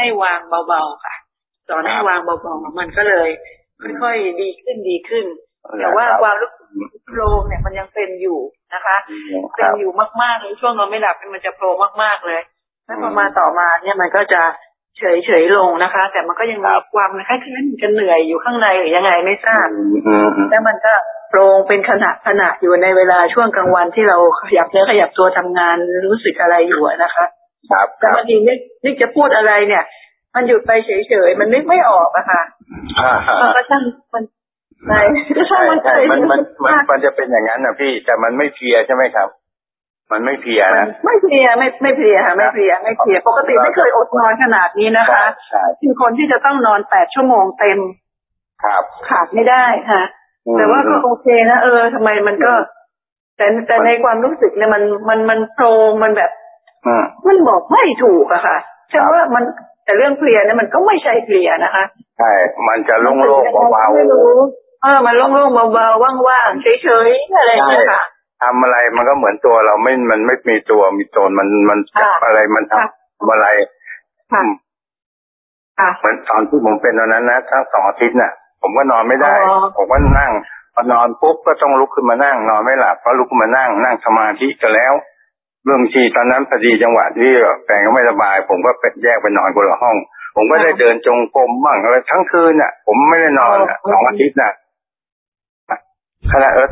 ให้วางเบาๆค่ะ สอนให้วางเบาๆมันก็เลยค่อยๆดีขึ้นดีขึ้น แต่ว่าความรู้สึกโลงเนี่ยมันยังเป็นอยู่นะคะเป็นอยู่มากๆเลยช่วงนอนไม่หลับมันจะโผล่มากๆเลยแล้วพอมาต่อมาเนี่ยมันก็จะเฉยเฉยลงนะคะ แต่มันก็ยังมีความคล้ายๆมันจะเหนื่อยอยู่ข้างในหรือยังไงไม่ทราบแล้วมันก็โปร่งเป็นขณะขณะอยู่ในเวลาช่วงกลางวันที่เราขยับเนื้อขยับตัวทำงานรู้สึกอะไรอยู่นะคะ ครับแต่บางทีนึกนึกจะพูดอะไรเนี่ย มันหยุดไปเฉยๆมันนึกไม่ออกอะค่ะมันก็ช่างมันใช่ก็ช่างมันใช่มันมันมันมันจะเป็นอย่างนั้นนะพี่แต่มันไม่เพียใช่ไหมครับ มันไม่เพียนะไม่เพลียไม่ไม่เพลียค่ะไม่เพลียไม่เพลียปกติไม่เคยอดนอนขนาดนี้นะคะใช่เป็นคนที่จะต้องนอนแปดชั่วโมงเต็ม ครับขาดไม่ได้ค่ะ แต่ว่าก็โอเคนะเออทำไมมันก็ แต่แต่ในความรู้สึกเนี่ยมันมันมันโปรงมันแบบอื มมันบอกไม่ถูกอะค่ะใช่ว่ามันแต่เรื่องเพลียเนี่ยมันก็ไม่ใช่เพลียนะคะ ใช่ มันจะโล่งๆเบาไม่รู้เออมันโล่งๆเบาๆว่างๆเฉยๆอะไรอย่างเงี้ยค่ะๆทำอะไรมันก็เหมือนตัวเราไม่ มันไม่มีตัวมีตนมันมันจับค่ะอะไรมันทค่ะำอะไรค่ะอืมค่ะเหมือนตอนที่ผมเป็นตอนนั้นนะทั้งสองอาทิตย์น่ะ ผมก็นอนไม่ได้อ๋อผมก็นั่งพอนอนปุ๊บก็ต้องลุกขึ้นมานั่ง นอนไม่หลับก็ลุกขึ้นมานั่ง นั่งสมาธิกันแล้ว เรื่องทีตอนนั้นพอดีจังหวะที่แฟนก็ไม่สบาย ผมก็ไปแยกไปนอนคนละห้อง ผมก็ได้เดินจงกรมบ้างอะไรทั้งคืนน่ะ ผมไม่ได้นอนน่ะสองอาทิตย์น่ะขณะเออ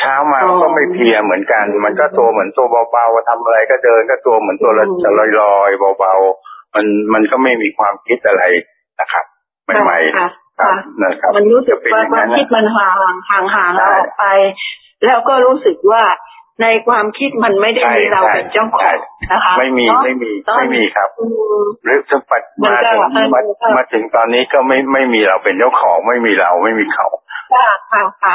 เช้ามาก็ไม่เพลียเหมือนกัน มันก็ตัวเหมือนตัวเบาๆทำอะไรก็เดินก็ตัวเหมือนตัวละจะลอยๆเบาๆมันมันก็ไม่มีความคิดอะไรนะครับใหม่ๆค่ะครัค่ะบนะครับมันรู้สึกจะเป็นว่าอย่างควานั้มนคิดนะมันห่างห่างห่างใช่เราออกไป แล้วก็รู้สึกว่า ในความคิดมันไม่ได้ใช่มีเราใช่เป็นเจ้าขใช่องนะคะ ไม่มีเนาะไม่มีเนาะไม่มีครับอืมหรือถึงปัจมันมาก็ถึงมันมาก็มาถึงตอนนี้ก็ไม่ไม่มีเราเป็นเจ้าของ ไม่มีเราไม่มีเขาค่ะค่ะค่ะ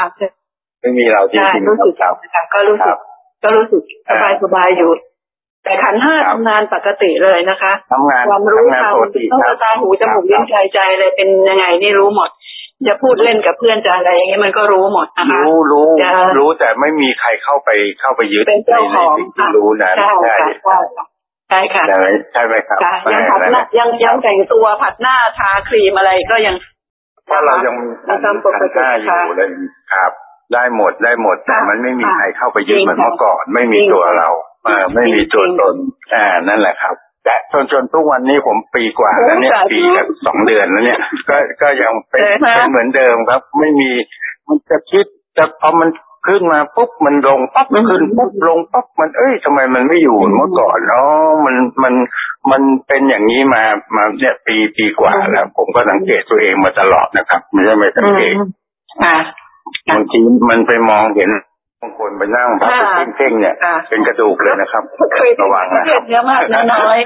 ไม่มีเราจใช่ริงๆรู้สึกครับนะคะก็รู้คสึรักบก็รู้สึกสบายสบายอยู่ แต่ขันห้าครับทำงานปกติเลยนะคะทำงานความรู้ทำงานทางปกติต้องครับตาหูจมูกลิ้นกายใจเลยเป็นยังไงนี่รู้หมด จะพูดเล่นกับเพื่อนจะอะไรอย่างเงี้ยมันก็รู้หมดนะคะรู้รู้จะรู้แต่ไม่มีใครเข้าไปเข้าไปยึดเป็นในเจ้าในของสิ่งที่รู้นะใช่ใช่ค่ะใช่ค่ะใช่ค่ะใช่ไหมใช่ไหมครับค่ะยังแม่ผัดหนั่นน้าแหละยังยังแต่งตัวผัดหน้าทาครีมอะไรก็ยังเพราะเรายังยังทำปกติขันห้าอยู่เลยครับ ได้หมดได้หมดแต่ค่ะมันไม่มีค่ะใครเข้าไปยึดจริงเหมือนค่ะเมื่อก่อน ไม่มีจริงตัวเราเออไม่มีตัวจริงตนอ่านั่นแหละครับ และจนจนทุกวันนี้ผมปีกว่าแล้วเนี่ยโอ้สาธุปีกับสองเดือนแล้วเนี่ย ก็ก็ยังเป็นเออฮะเป็นเหมือนเดิมครับ ไม่มีมันจะคิดจะพอมันขึ้นมาปุ๊บมันลงปั๊บอืมขึ้นปุ๊บลงปั๊บมันเอ้ยทำไมมันไม่อยู่เหมือนเมื่อก่อนเนาะมันมันมันเป็นอย่างนี้มามาเนี่ยปีปีกว่าแล้ว ผมก็สังเกตตัวเองมาตลอดนะครับ ไม่ใช่ไม่สังเกตอืมค่ะบางทีมันไปมองเห็น บางคนไปนั่งพับค่ะเพ่งๆเนี่ยค่ะเป็นกระดูกเลยนะครับเคยระวังนะเห็นเยอะมากนะน้อย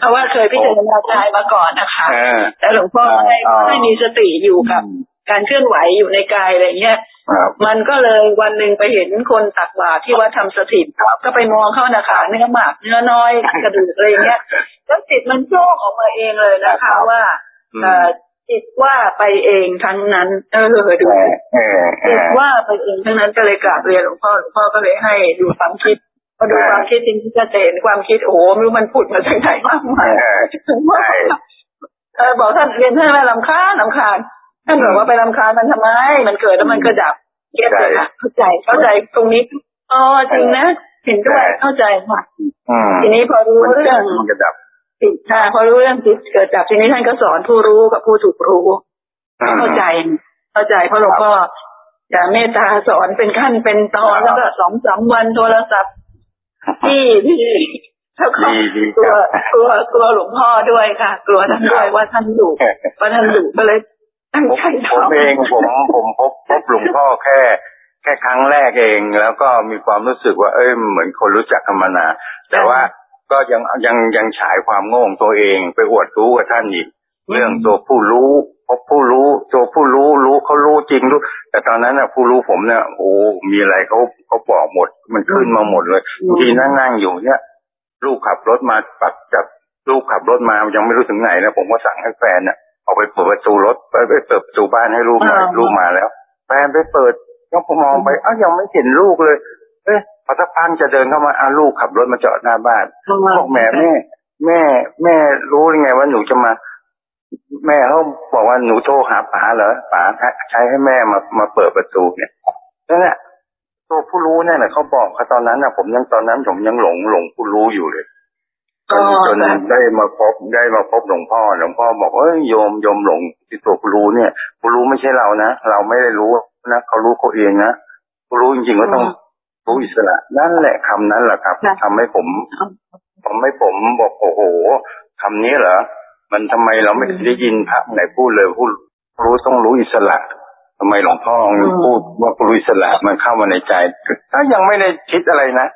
เพราะว่าเคยพิจารณากายมาก่อนนะคะเออแต่หลวงพ่อให้อ๋อให้มีสติอยู่กับการเคลื่อนไหวอยู่ในกายอะไรเงี้ยครับมันก็เลยวันหนึ่งไปเห็นคนตักบาตรที่วัดทำสถิตครับก็ไปมองเข้านะคะเนื้อหมากเนื้อน้อยกระดูกอะไรเงี้ยแล้วจิตมันโยกออกมาเองเลยนะครัคะบว่า อืมเอ่อจิตว่าไปเองทั้งนั้น เออดูเออเออเอจิตอว่าไปเองทั้งนั้นก็เลยกราบเรียนหลวงพ่อหลวงพ่อก็เลยให้ดูความคิดพอดูอ่าความคิดจริงๆจะเห็นความคิดโอ้โหไม่รู้มันผุดมาจากไหนมากมายเออถึงว่าใช่เออบอกท่านเรียนท่านว่าลำคาญลำคาญท่านบอกว่าไปลำคาญมันทำไม มันเกิดแล้วมันก็ดับเก็ตเลยนะเข้าใจเข้าใจตรงนี้อ๋อจริงนะเห็นด้วยเข้าใจค่ะอืมทีนี้พอรู้มันเรื่องมันจะดับ จิตค่ะพอรู้เรื่องจิตเกิดดับทีนี้ท่านก็สอนผู้รู้กับผู้ถูกรู้เข้าใจ เข้าใจเพราะหลวงพ่อจะเมตตาสอนเป็นขั้นเป็นตอนแล้วก็สองสามวันโทรศัพท์ที่ที่แล้วก็ดีดีกลัวครับกลัวกลัวหลวงพ่อด้วยค่ะ กลัวท่านด้วยว่าท่านดุว่าท่านดุก็เลยตั้งผมใจผมทำเองผมผมพบพบหลวงพ่อแค่แค่ครั้งแรกเอง แล้วก็มีความรู้สึกว่าเอ้ยเหมือนคนรู้จักกันมานานแต่ว่า ก็ยังยังยังฉายความโง่ของตัวเองไปอวดรู้กับท่านอีกเรื่องตัวผู้รู้พบผู้รู้ตัวผู้รู้รู้เขารู้จริงรู้ แต่ตอนนั้นน่ะ ผู้รู้ผมเนี่ยโอ้มีอะไรเขาเขาบอกหมด มันขึ้นมาหมดเลยบางทีนั่งนั่งอยู่เนี่ยลูกขับรถมาปัดจับลูกขับรถมายังไม่รู้ถึงไหนนะผมก็สั่งให้แฟนเนี่ยออกไปเปิดประตูรถไปไปเปิดประตูบ้านให้ลูกหน่อยอ่าลูกมาแล้วแฟนไปเปิดก็มองไปอ้าวยังไม่เห็นลูกเลย เอ๊ะ พอสักพักจะเดินเข้ามาอ้าวลูกขับรถมาจอดหน้าบ้านบอกแหม่แม่ แม่ แม่รู้ยังไงว่าหนูจะมา แม่เขาบอกว่าหนูโทรหาป๋าเหรอป๋าใช้ให้แม่มามาเปิดประตูเนี่ยนั่นแหละตัวผู้รู้เนี่ยแหละเขาบอกเขาตอนนั้นน่ะผมยังตอนนั้นผมยังหลงหลงผู้รู้อยู่เลยจนจนได้มาพบได้มาพบหลวงพ่อหลวงพ่อบอกเอ้ยโยมโยมหลงที่ตัวผู้รู้เนี่ยผู้รู้ไม่ใช่เรานะเราไม่ได้รู้นะเขารู้เขาเองนะผู้รู้จริงๆก็ต้อง รู้อิสระนั่นแหละคำนั้นแหละครับทำให้ผมทำให้ผมบอกโอ้โหคำนี้เหรอมันทำไมเราไม่ได้ยินพระไหนพูดเลยพูดรู้ต้องรู้อิสระทำไมหลวงพ่อพูดว่ารู้อิสระมันเข้ามาในใจก็ยังไม่ได้คิดอะไรนะ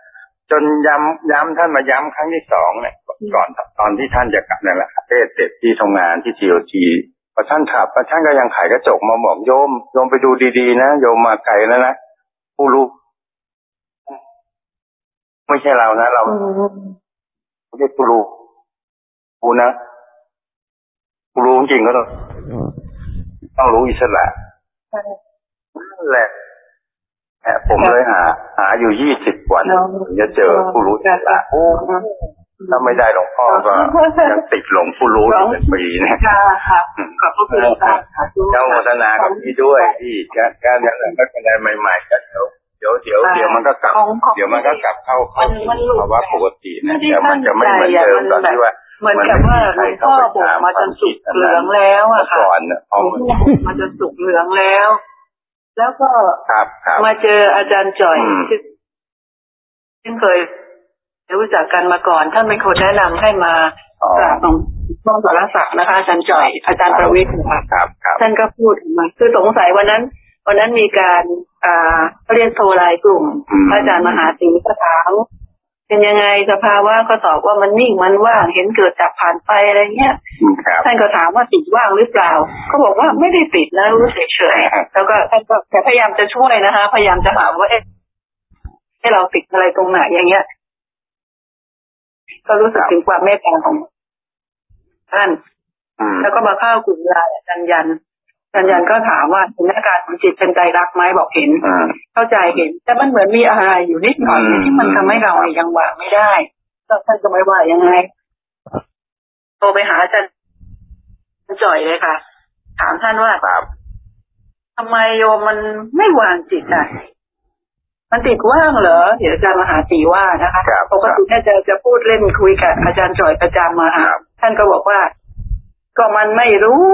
จนย้ำย้ำท่านมาย้ำครั้งที่สองเนี่ยก่อนตอนที่ท่านจะกลับนั่นแหละเทศเสร็จที่ทำงานที่ทีโอทีพอท่านขับพอท่านก็ยังขายกระจกมาบอกโยมโยมไปดูดีๆนะโยมมาไกลแล้วนะผู้รู้ ไม่ใช่เรานะ เราไม่ใช่ผู้รู้ผู้นะผู้รู้จริงก็ต้องต้องรู้อิสระนั่นแหละผมเลยหา หาอยู่ยี่สิบวันถึงจะเจอผู้รู้อิสระโอ้ถ้าไม่ได้หลวงพ่อก็ยังติดหลงผู้รู้อยู่เป็นปีเนี่ยค่ะขอบคุณค่ะเจ้าโมทนากับพี่ด้วยพี่การการนั้นแหละก็เป็นอะไรใหม่ๆกันเดี๋ยว เดี๋ยวเดี๋ยวเดี๋ยวมันก็กลับ เดี๋ยวมันก็กลับเข้าเข้าภาวะปกตินะแต่มันจะไม่เหมือนเดิมตอนที่ว่าเหมือนกับว่าหลวงพ่อบอกมาจนสุกเหลืองแล้วอะค่ะก่อนเนี่ยพอหลวงพ่อบอกมาจนสุกเหลืองแล้ว แล้วก็ครับครับมาเจออาจารย์จ่อยอืมซึ่งเคยรู้จักกันมาก่อน ท่านเป็นคนแนะนำให้มาอ๋อกราบหลวงพ่อสารศักดิ์นะคะ อาจารย์จ่อย อาจารย์ประวิทย์ค่ะครับครับท่านก็พูดออกมา คือสงสัยวันนั้น วันนั้นมีการ อ่าเรียนโทรไลน์กลุ่มอืมพระอาจารย์มหาศรีก็ถามเป็นยังไงสภาวะก็ตอบว่ามันนิ่งมันว่างเห็นเกิดจากผ่านไปอะไรเงี้ยครับท่านก็ถามว่าติดว่างหรือเปล่าก็บอกว่าไม่ได้ติดนะรู้เฉยๆแล้วก็ท่านก็แต่พยายามจะช่วยนะคะ พยายามจะหาว่าเอ๊ะให้เราติดอะไรตรงไหนอย่างเงี้ยก็รู้สึกถึงความเมตตาของท่านอืมแล้วก็มาเข้ากลุ่มไลน์อาจารย์ยันอา จารย์ยันก็ถามว่าเห็นอาการของจิตเป็นใจรักไหมบอกเห็นอืมเข้าใจเห็น แต่มันเหมือนมีอะไรอยู่นิดหน่อยอืมที่มันทำให้เราเนี่ยยังวางไม่ได้แล้วท่านจะไม่ว่ายังไงโทรไปหาอาจารย์จ่อยเลยค่ะ ถามท่านว่าครับทำไมโยมมันไม่วางจิตอะมันติดว่างเหรอเดี๋ยวอาจารย์มหาตีว่านะคะครับปกติเนี่ยจะจะพูดเล่นคุยกับอาจารย์จ่อยประจำมาครัค่ะบท่านก็บอกว่า ก็มันไม่รู้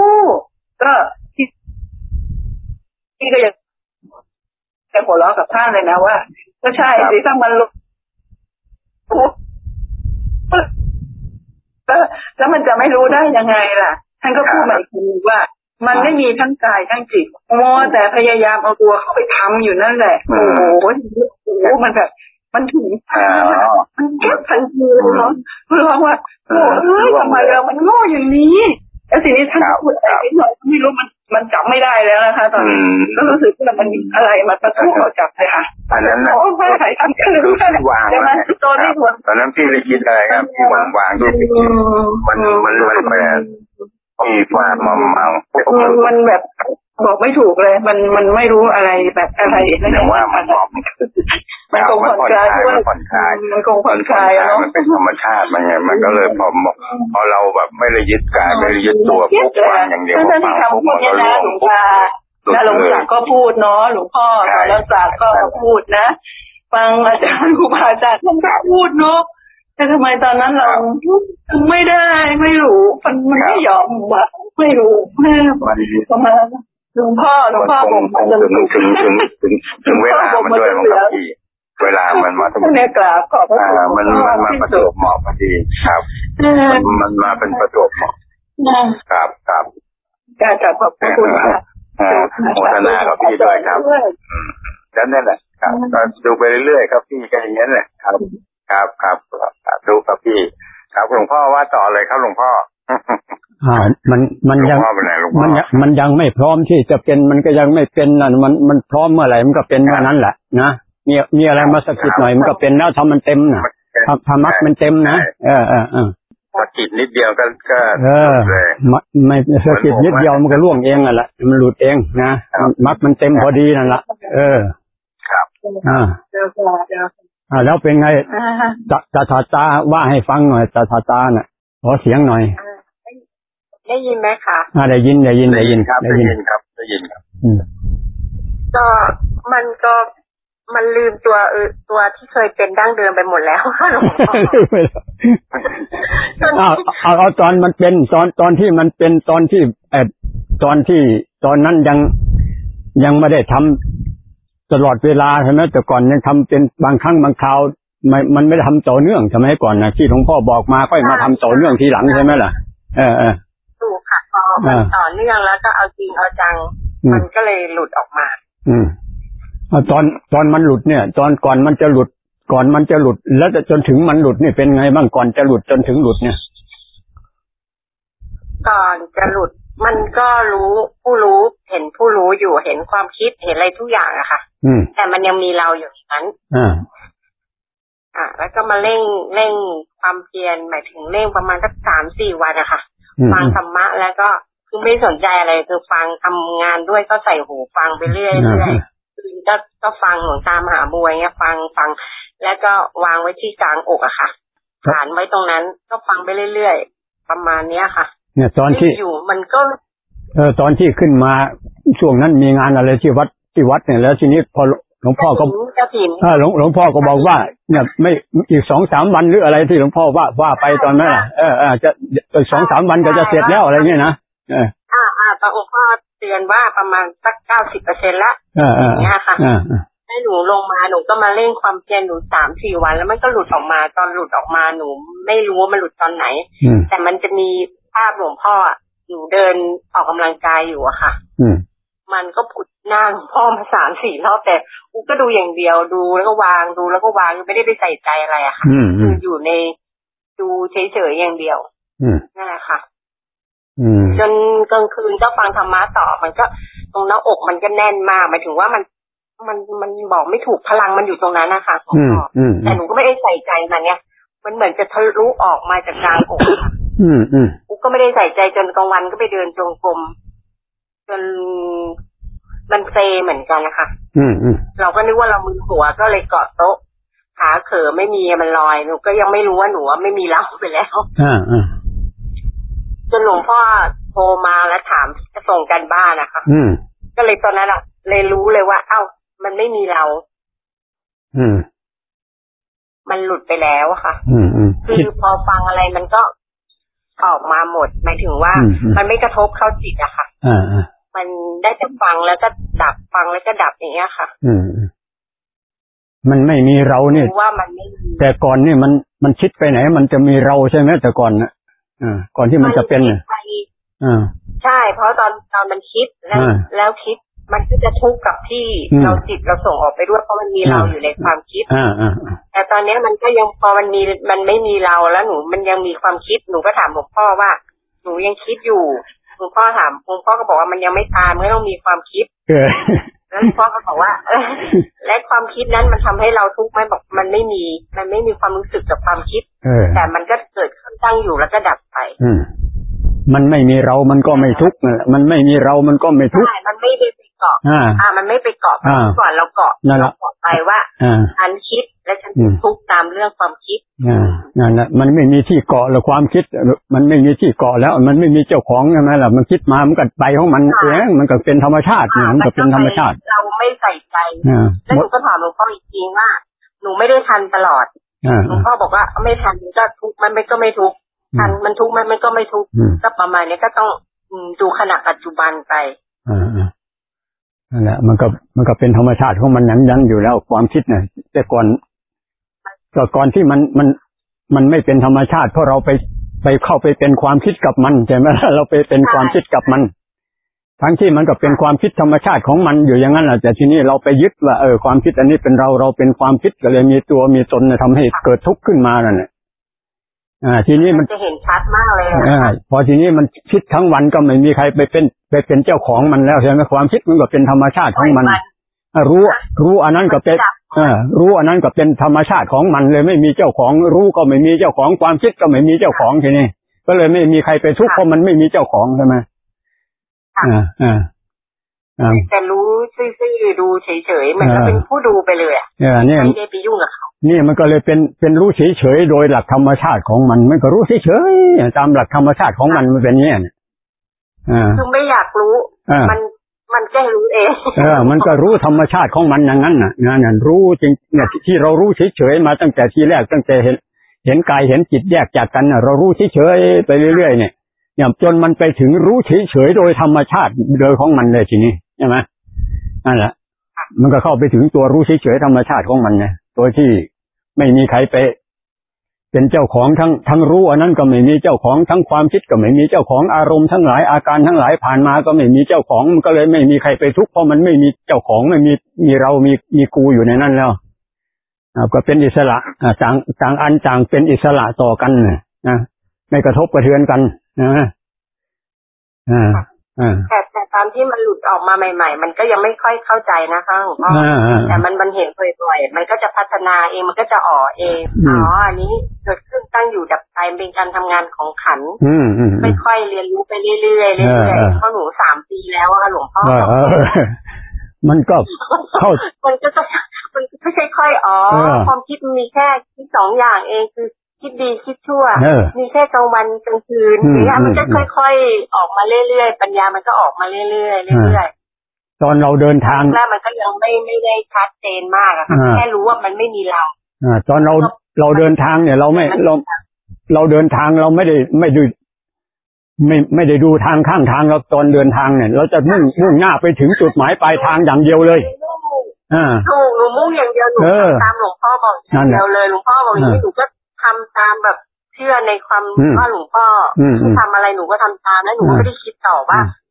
ก็ ที่ที่ก็ยังจะหัวเราะกับท่านเลยนะว่าก็ใช่สิถ้ามันรู้แล้วแล้วมันจะไม่รู้ได้ยังไงล่ะ ท่านก็พูดมาอีกทีนึงว่า มันไม่มีทั้งกายทั้งจิตมัวแต่พยายามเอาตัวเข้าไปทำอยู่นั่นแหละ โอ้โหโอ้โหมันแบบ มันถึงอ๋อมันแค่ทันทีเลยเนาะเพราะว่าโอ้เอ้ยทำไมเรามันโง่อย่างนี้ แล้วทีนี้ท่านครับพูดอะไรนิดหน่อยไม่รู้มันมันจำไม่ได้แล้วนะคะ ตอนอืนี้มก็รู้สึกว่ามันมีอะไรมาประทุออกจากเลยค่ะอันนั้นนะโอ้ไม่หายทำกันเลยคือพี่วางแต่มันตอนนี้หัวตอนนั้นพี่เลยคิดอะไรครับพี่วางวางด้วยพี่คิดมันมันมันแบบพี่วางมาเมามันมันแบบบอกไม่ถูกเลย มันมันไม่รู้อะไรแบบอะไรแต่ว่ามันบอก มันคงผ่อนคลายด้วยมันผ่อนคลายมันคงผ่อนคลายอะเนาะมันเป็นธรรมชาติมันไงมันก็เลยพอบอกพอเราแบบไม่ได้ยึดกายไม่ได้ยึดตัวปุ๊บวางอย่างเดียวท่านวางที่ปุ๊บคำพูมัดนก็เนี่ยร่นะวงหลวงปุ๊บตาหลุดแล้วหลวงเลยตาก็พูดเนาะหลวงพ่อใช่แล้วตาก็พูดนะ ฟังอาจารย์ครูบาอาจารย์ท่านก็พูดเนาะแต่ทำไมตอนนั้นเราไม่ได้ไม่รู้มันมันไม่ยอมว่าไม่รู้แม่มันประมาณหลวงพ่อหลวงพ่อคบงอกคมางจนถึงสุดถึงถึงถึงถึงเวลามันด้วยมั้งครับพี่ เวลามันมาถึงท่านเนี่ยกราบขอบพระอ่าคุณมันมันมาประจวบเหมาะพอดีครับมันมันมาเป็นประจวบเหมาะครับครับการกราบขอบพระคุณค่ะอ่าโมทนากับพี่ด้วยครับอืมแล้วนั่นแหละครับก็ดูไปเรื่อยๆครับพี่ก็อย่างนี้นแหละครับ ครับครับครับดูครับพี่ ครับหลวงพ่อว่าต่อเลยครับหลวงพ่ออ่ามันมันหลวยังงพ่อเป็นไรหลวงพ่มัอนยังมันยังไม่พร้อมที่จะเป็นมันก็ยังไม่เป็นนั่นมันมันพร้อมเมื่อไหร่มันก็เป็นเมื่อนั้นแหละนะ มีมีอะไรมาสะกิดหน่อยมันก็เป็นแล้วทำมันเต็มนะถ้าถ้ามักมันเต็มนะเออเออเออสะกิดนิดเดียวก็ก็เออเลยมะไม่สะกิดนิดเดียวมันก็ล่วงเองนั่นแหละมันหลุดเองนะครับมักมันเต็มพอดีนั่นแหละเออ ครับอ่าเดี๋ยวก่อนเดี๋ยวอ่าแล้วเป็นไงอ่าตาตาตาตาว่าให้ฟังหน่อยตาตาตาน่ะขอเสียงหน่อยอ่าได้ได้ยินไหมคะอ่าได้ยินได้ยินได้ยินครับได้ได้ยินยินครับได้ยินครับอืมก็มันก็ มันลืมตัวเออตัวที่เคยเป็นดั้งเดิมไปหมดแล้วค่ะหลวงพ่อเอาเอาเอาตอนมันเป็นตอนตอนที่มันเป็นตอนที่เออตอนที่ตอนนั้นยังยังไม่ได้ทำตลอดเวลาใช่ไหมแต่ก่อนยังทำเป็นบางครั้งบางคราวไม่มันไม่ได้ทำต่อเนื่องใช่ไหมก่อนนะที่หลวงพ่อบอกมาค่อยมาทำต่อเนื่องทีหลังใช่ไหมล่ะเออเออถูกค่ะพอมันอ่าต่อเนื่องแล้วก็เอาจริงเอาจังอืมมันก็เลยหลุดออกมา อืมเอา ตอนตอนมันหลุดเนี่ย ตอนก่อนมันจะหลุด ก่อนมันจะหลุด แล้วจะจนถึงมันหลุดนี่เป็นไงบ้างก่อนจะหลุดจนถึงหลุดเนี่ย ก่อนจะหลุดมันก็รู้ผู้รู้เห็นผู้รู้อยู่เห็นความคิดเห็นอะไรทุกอย่างอะค่ะอืมแต่มันยังมีเราอยู่ในนั้นอ่าอ่าแล้วก็มาเร่งเร่งความเพียรหมายถึงเร่งประมาณสักสามสี่วันอะค่ะอืมฟังธรรมะแล้วก็คือไม่สนใจอะไรคือฟังทำงานด้วยก็ใส่หูฟังไปเรื่อยอ่าเรื่อย คืนก็ก็ฟังหลวงตามหาบัวเงี้ยฟังฟัง แล้วก็วางไว้ที่กลางอกอะค่ะฐานไว้ตรงนั้นก็ฟังไปเรื่อยๆประมาณเนี้ยค่ะ เนี่ย ตอนที่อยู่มันก็ เออตอนที่ขึ้นมาช่วงนั้นมีงานอะไรที่วัดที่วัดเนี่ยแล้วทีนี้พอหลวงพ่อก็ถึงกระถิ่นเออหลวงหลวงพ่อก็บอกว่า เนี่ย ไม่อีกสองสามวันหรืออะไรที่หลวงพ่อว่าว่าไปตอนนั้นน่ะเออเออจะอีกสองสามวันก็จะเสร็จแล้วอะไรเงี้ยนะเอออ่าอ่าตอนองค์พ่อเตือนว่าประมาณสักเก้าสิบเปอร์เซ็นละเออเออเนี่ยค่ะเออเออให้หนูลงมาหนูก็มาเร่งความเพียรหนูสามสี่วัน แล้วมันก็หลุดออกมาตอนหลุดออกมาหนู ไม่รู้ว่ามันหลุดตอนไหนอืมแต่มันจะมีภาพหลวงพ่ออะหนูเดินออกกำลังกายอยู่อะค่ะ อืมมันก็ผุดหน้าหลวงพ่อมาสามสี่รอบแต่กูก็ดูอย่างเดียวดูแล้วก็วางดูแล้วก็วางไม่ได้ไปใส่ใจอะไรอะค่ะอืมอืคือมอยู่ในดูเฉยๆอย่างเดียวอืมนั่นแหละค่ะอืม จนกลางคืนก็ฟังธรรมะต่อมันก็ตรงหน้าอกมันก็แน่นมากหมายถึงว่ามันมันมันบอกไม่ถูกพลังมันอยู่ตรงนั้นนะคะของอืมพ่ออืมแต่หนูก็ไม่ได้ใส่ใจมันเนี่ยมันเหมือนจะทะลุออกมาจากกลางอกอะค่ะอืมอืมกูก็ไม่ได้ใส่ใจจนกลางวันก็ไปเดินจงกรมจนมันเซเหมือนกันนะคะอืมอืมเราก็นึกว่าเรามือหัวก็เลยเกาะโต๊ะขาเขอไม่มีมันลอยหนูก็ยังไม่รู้ว่าหนูว่าไม่มีเราไปแล้วอ่าอ่า จนหลวงพ่อโทรมาแล้วถามจะส่งกันบ้านนะคะอืม ก็เลยตอนนั้นอะเลยรู้เลยว่า เอ้า มันไม่มีเรา อืม มันหลุดไปแล้วอะค่ะ อืมอืมคืคิดอพอฟังอะไรมันก็ออกมาหมด หมายถึงว่าอืมอืมมันไม่กระทบเข้าจิตอะค่ะอ่าอ่ามันได้แต่ฟังแล้วก็ดับฟังแล้วก็ดับอย่างเงี้ยค่ะ อืมอืมมันไม่มีเราเนี่ยรู้ว่ามันไม่มีแต่ก่อนนี่มันมันคิดไปไหน มันจะมีเราใช่ไหมแต่ก่อนนะ อ่าก่อนที่มันจะเป็นคิเนี่ยดไปอ่าใช่ เพราะตอนตอนมันคิดแล้วอ่าแล้วคิดมันก็จะทุกข์กับที่อืมเราจิตเราส่งออกไปด้วยเพราะมันมีเราอ่าอยู่ในความคิดอ่าอ่าอ่าแต่ตอนเนี้ยมันก็ยังพอมันมีมันไม่มีเราแล้วหนูมันยังมีความคิดหนูก็ถามหลวงพ่อว่า หนูยังคิดอยู่หลวงพ่อถามหลวงพ่อก็บอกว่ามันยังไม่ตายมันก็ต้องมีความคิดเออแล้วหลวงพ่อก็บอกว่าเออและความคิดนั้นมันทำให้เราทุกข์ไหมบอกมันไม่มี มันไม่มีความรู้สึกกับความคิดเออแต่มันก็เกิดขึ้นตั้งอยู่แล้วก็ดับไปอื มมันไม่มีเรามันก็ไม่ทุกข์นั่นแหละมันไม่มีเรามันก็ไม่ทุกข์ใช่มันไม่ได้ไปเกาะอ่าอ่ามันไม่ไปเกาะอ่าก่อนเราเกาะนั่นแหละเราเกาะไปว่าอ่าฉันคิดและฉันอืมทุกข์ตามเรื่องความคิดอ่านั่นแหละมันไม่มีที่เกาะหรือความคิด มันไม่มีที่เกาะแล้ว มันไม่มีเจ้าของใช่ไหมล่ะมันคิดมามันก็ไปของมันค่ะเองมันก็เป็นธรรมชาติเนี่ยมันก็เป็นธรรมชาติ เราไม่ใส่ใจอ่าแล้วหมหดนูก็ถามหลวงพ่ออีกทีว่า หนูไม่ได้ทันตลอดอ่าหลวงพ่อบอกว่าไม่ทันมันก็ทุกข์มันไม่ก็ไม่ทุก ข์ทันมันทุกข์มันมันก็ไม่ทุกข์อืมก็ประมาณนี้ก็ต้องอืมดูขณะปัจจุบันไปอ่าอ่านั่นแหละมันก็มันก็เป็นธรรมชาติของมันนั้นยันอยู่แล้วความคิดเนี่ยแต่ก่อนก็ก่อนที่มันมันมันไม่เป็นธรรมชาติเพราะเราไปไปเข้าไปเป็นความคิดกับมันใช่ไหมล่ะเราไปเป็นความคิดกับมัน ทั้งที่มันก็เป็นความคิดธรรมชาติของมันอยู่อย่างนั้นแหละแต่ทีนี้เราไปยึดว่าเออความคิดอันนี้เป็นเราเราเป็นความคิดก็เลยมีตัวมีตนเนี่ยทำให้เกิดทุกข์ขึ้นมานั่นแหละ อ่า ทีนี้มันจะเห็นชัดมากเลยอะอ่าพอทีนี้มันคิดทั้งวันก็ไม่มีใครไปเป็นไปเป็นเจ้าของมันแล้วใช่ไหมความคิดมันก็เป็นธรรมชาติของมันอะรู้รู้อันนั้นก็เป็นเออรู้อันนั้นก็เป็นธรรมชาติของมันเลยไม่มีเจ้าของ รู้ก็ไม่มีเจ้าของความคิดก็ไม่มีเจ้าของทีนี้ก็เลยไม่มีใครไปทุกข์เพราะมันไม่มีเจ้าของใช่ไหมอ่าอ่าอ่า แต่รู้ซื่อๆดูเฉยๆเหมือนกับเออเป็นผู้ดูไปเลยอะเนี่ยเนี่ยไม่ได้ไปยุ่งกับเขานี่มันก็เลยเป็นเป็นรู้เฉยๆโดยหลักธรรมชาติของมัน มันก็รู้เฉยๆตามหลักธรรมชาติของมันมันเป็นอย่างนี้เนี่ยอ่าคือไม่อยากรู้อ่ามันมันแค่รู้เองเออ มันก็รู้ธรรมชาติของมันอย่างนั้นน่ะนะนั่นรู้จริงเนี่ยที่ที่เรารู้เฉยๆมาตั้งแต่ทีแรกตั้งแต่เห็น เห็นกายเห็นจิตแยกจากกันน่ะ เรารู้เฉยๆไปเรื่อยๆเนี่ยเนี่ยจนมันไปถึงรู้เฉยๆโดยธรรมชาติโดยของมันเลยทีนี้ ใช่ไหมนั่นแหละ มันก็เข้าไปถึงตัวรู้เฉยๆธรรมชาติของมันเนี่ยโดยที่ไม่มีใครไปเป็นเจ้าของทั้งทั้งรู้อันนั้นก็ไม่มีเจ้าของทั้งความคิดก็ไม่มีเจ้าของอารมณ์ทั้งหลายอาการทั้งหลายผ่านมาก็ไม่มีเจ้าของมันก็เลยไม่มีใครไปทุกข์เพราะมันไม่มีเจ้าของไม่มีมีเรามีมีกูอยู่ในนั้นแล้วก็เป็นอิสระอ่าต่างต่างอันต่างเป็นอิสระต่อกันนะไม่กระทบกระเทือนกันนะอ่าอ่า ต่แต่ตอนที่มันหลุดออกมาใหม่ ๆ มันก็ยังไม่ค่อยเข้าใจนะคะหลวงพ่ออ่าอ่าแต่มันมันเห็นบ่อยๆมันก็จะพัฒนาเองมันก็จะอ๋อเองอืมอ๋ออันนี้เกิดขึ้นตั้งอยู่ดับไปเป็นการทำงานของขันธ์อืมอืมอืมค่อยๆเรียนรู้ไปเรื่อยๆเรื่อยเออเออๆเพราะหนูสามปีแล้วอะค่ะหลวงพ่อเออเออมันก็เข้ามันก็จะมันไม่ใช่ค่อยอ๋อเออความคิดมันมีแค่คิดสองอย่างเองคือ คิดดีคิดชั่วเออมีแค่กลางวันกลางคืนอืมอย่างเงี้ยมันก็อืมค่อยๆออกมาเรื่อยๆ ปัญญามันก็ออกมาเรื่อยๆเรื่อยตอนเราเดินๆทางแรกมันก็ยังไม่ไม่ได้ชัดเจนมากอะค่ะอ่าแค่รู้ว่ามันไม่มีเราอ่าตอนเราเราเดินทางเนี่ยเราไม่เราเราเดินทางเราไม่ได้ไม่ดูไม่ไม่ได้ดูทางข้างทางเราตอนเดินทางเนี่ย เราจะมุ่งมุ่งหน้าไปถึงจุดหมายปลายทางอย่างเดียวเลยอ่าถูกหนูมุ่งอย่างเดียวหนูเออทำตามหลวงพ่อบอกอนั่ย่านงแหละเดียวเลยหลวงพ่อบอกอย่างนี้เออหนูก็ ทำตามแบบเชื่อในความอืมว่าหลวงพ่ออมอืมทำอะไรหนูก็ทำตามแล้วหนูก็อ่าไม่ได้คิดต่อว่าอืม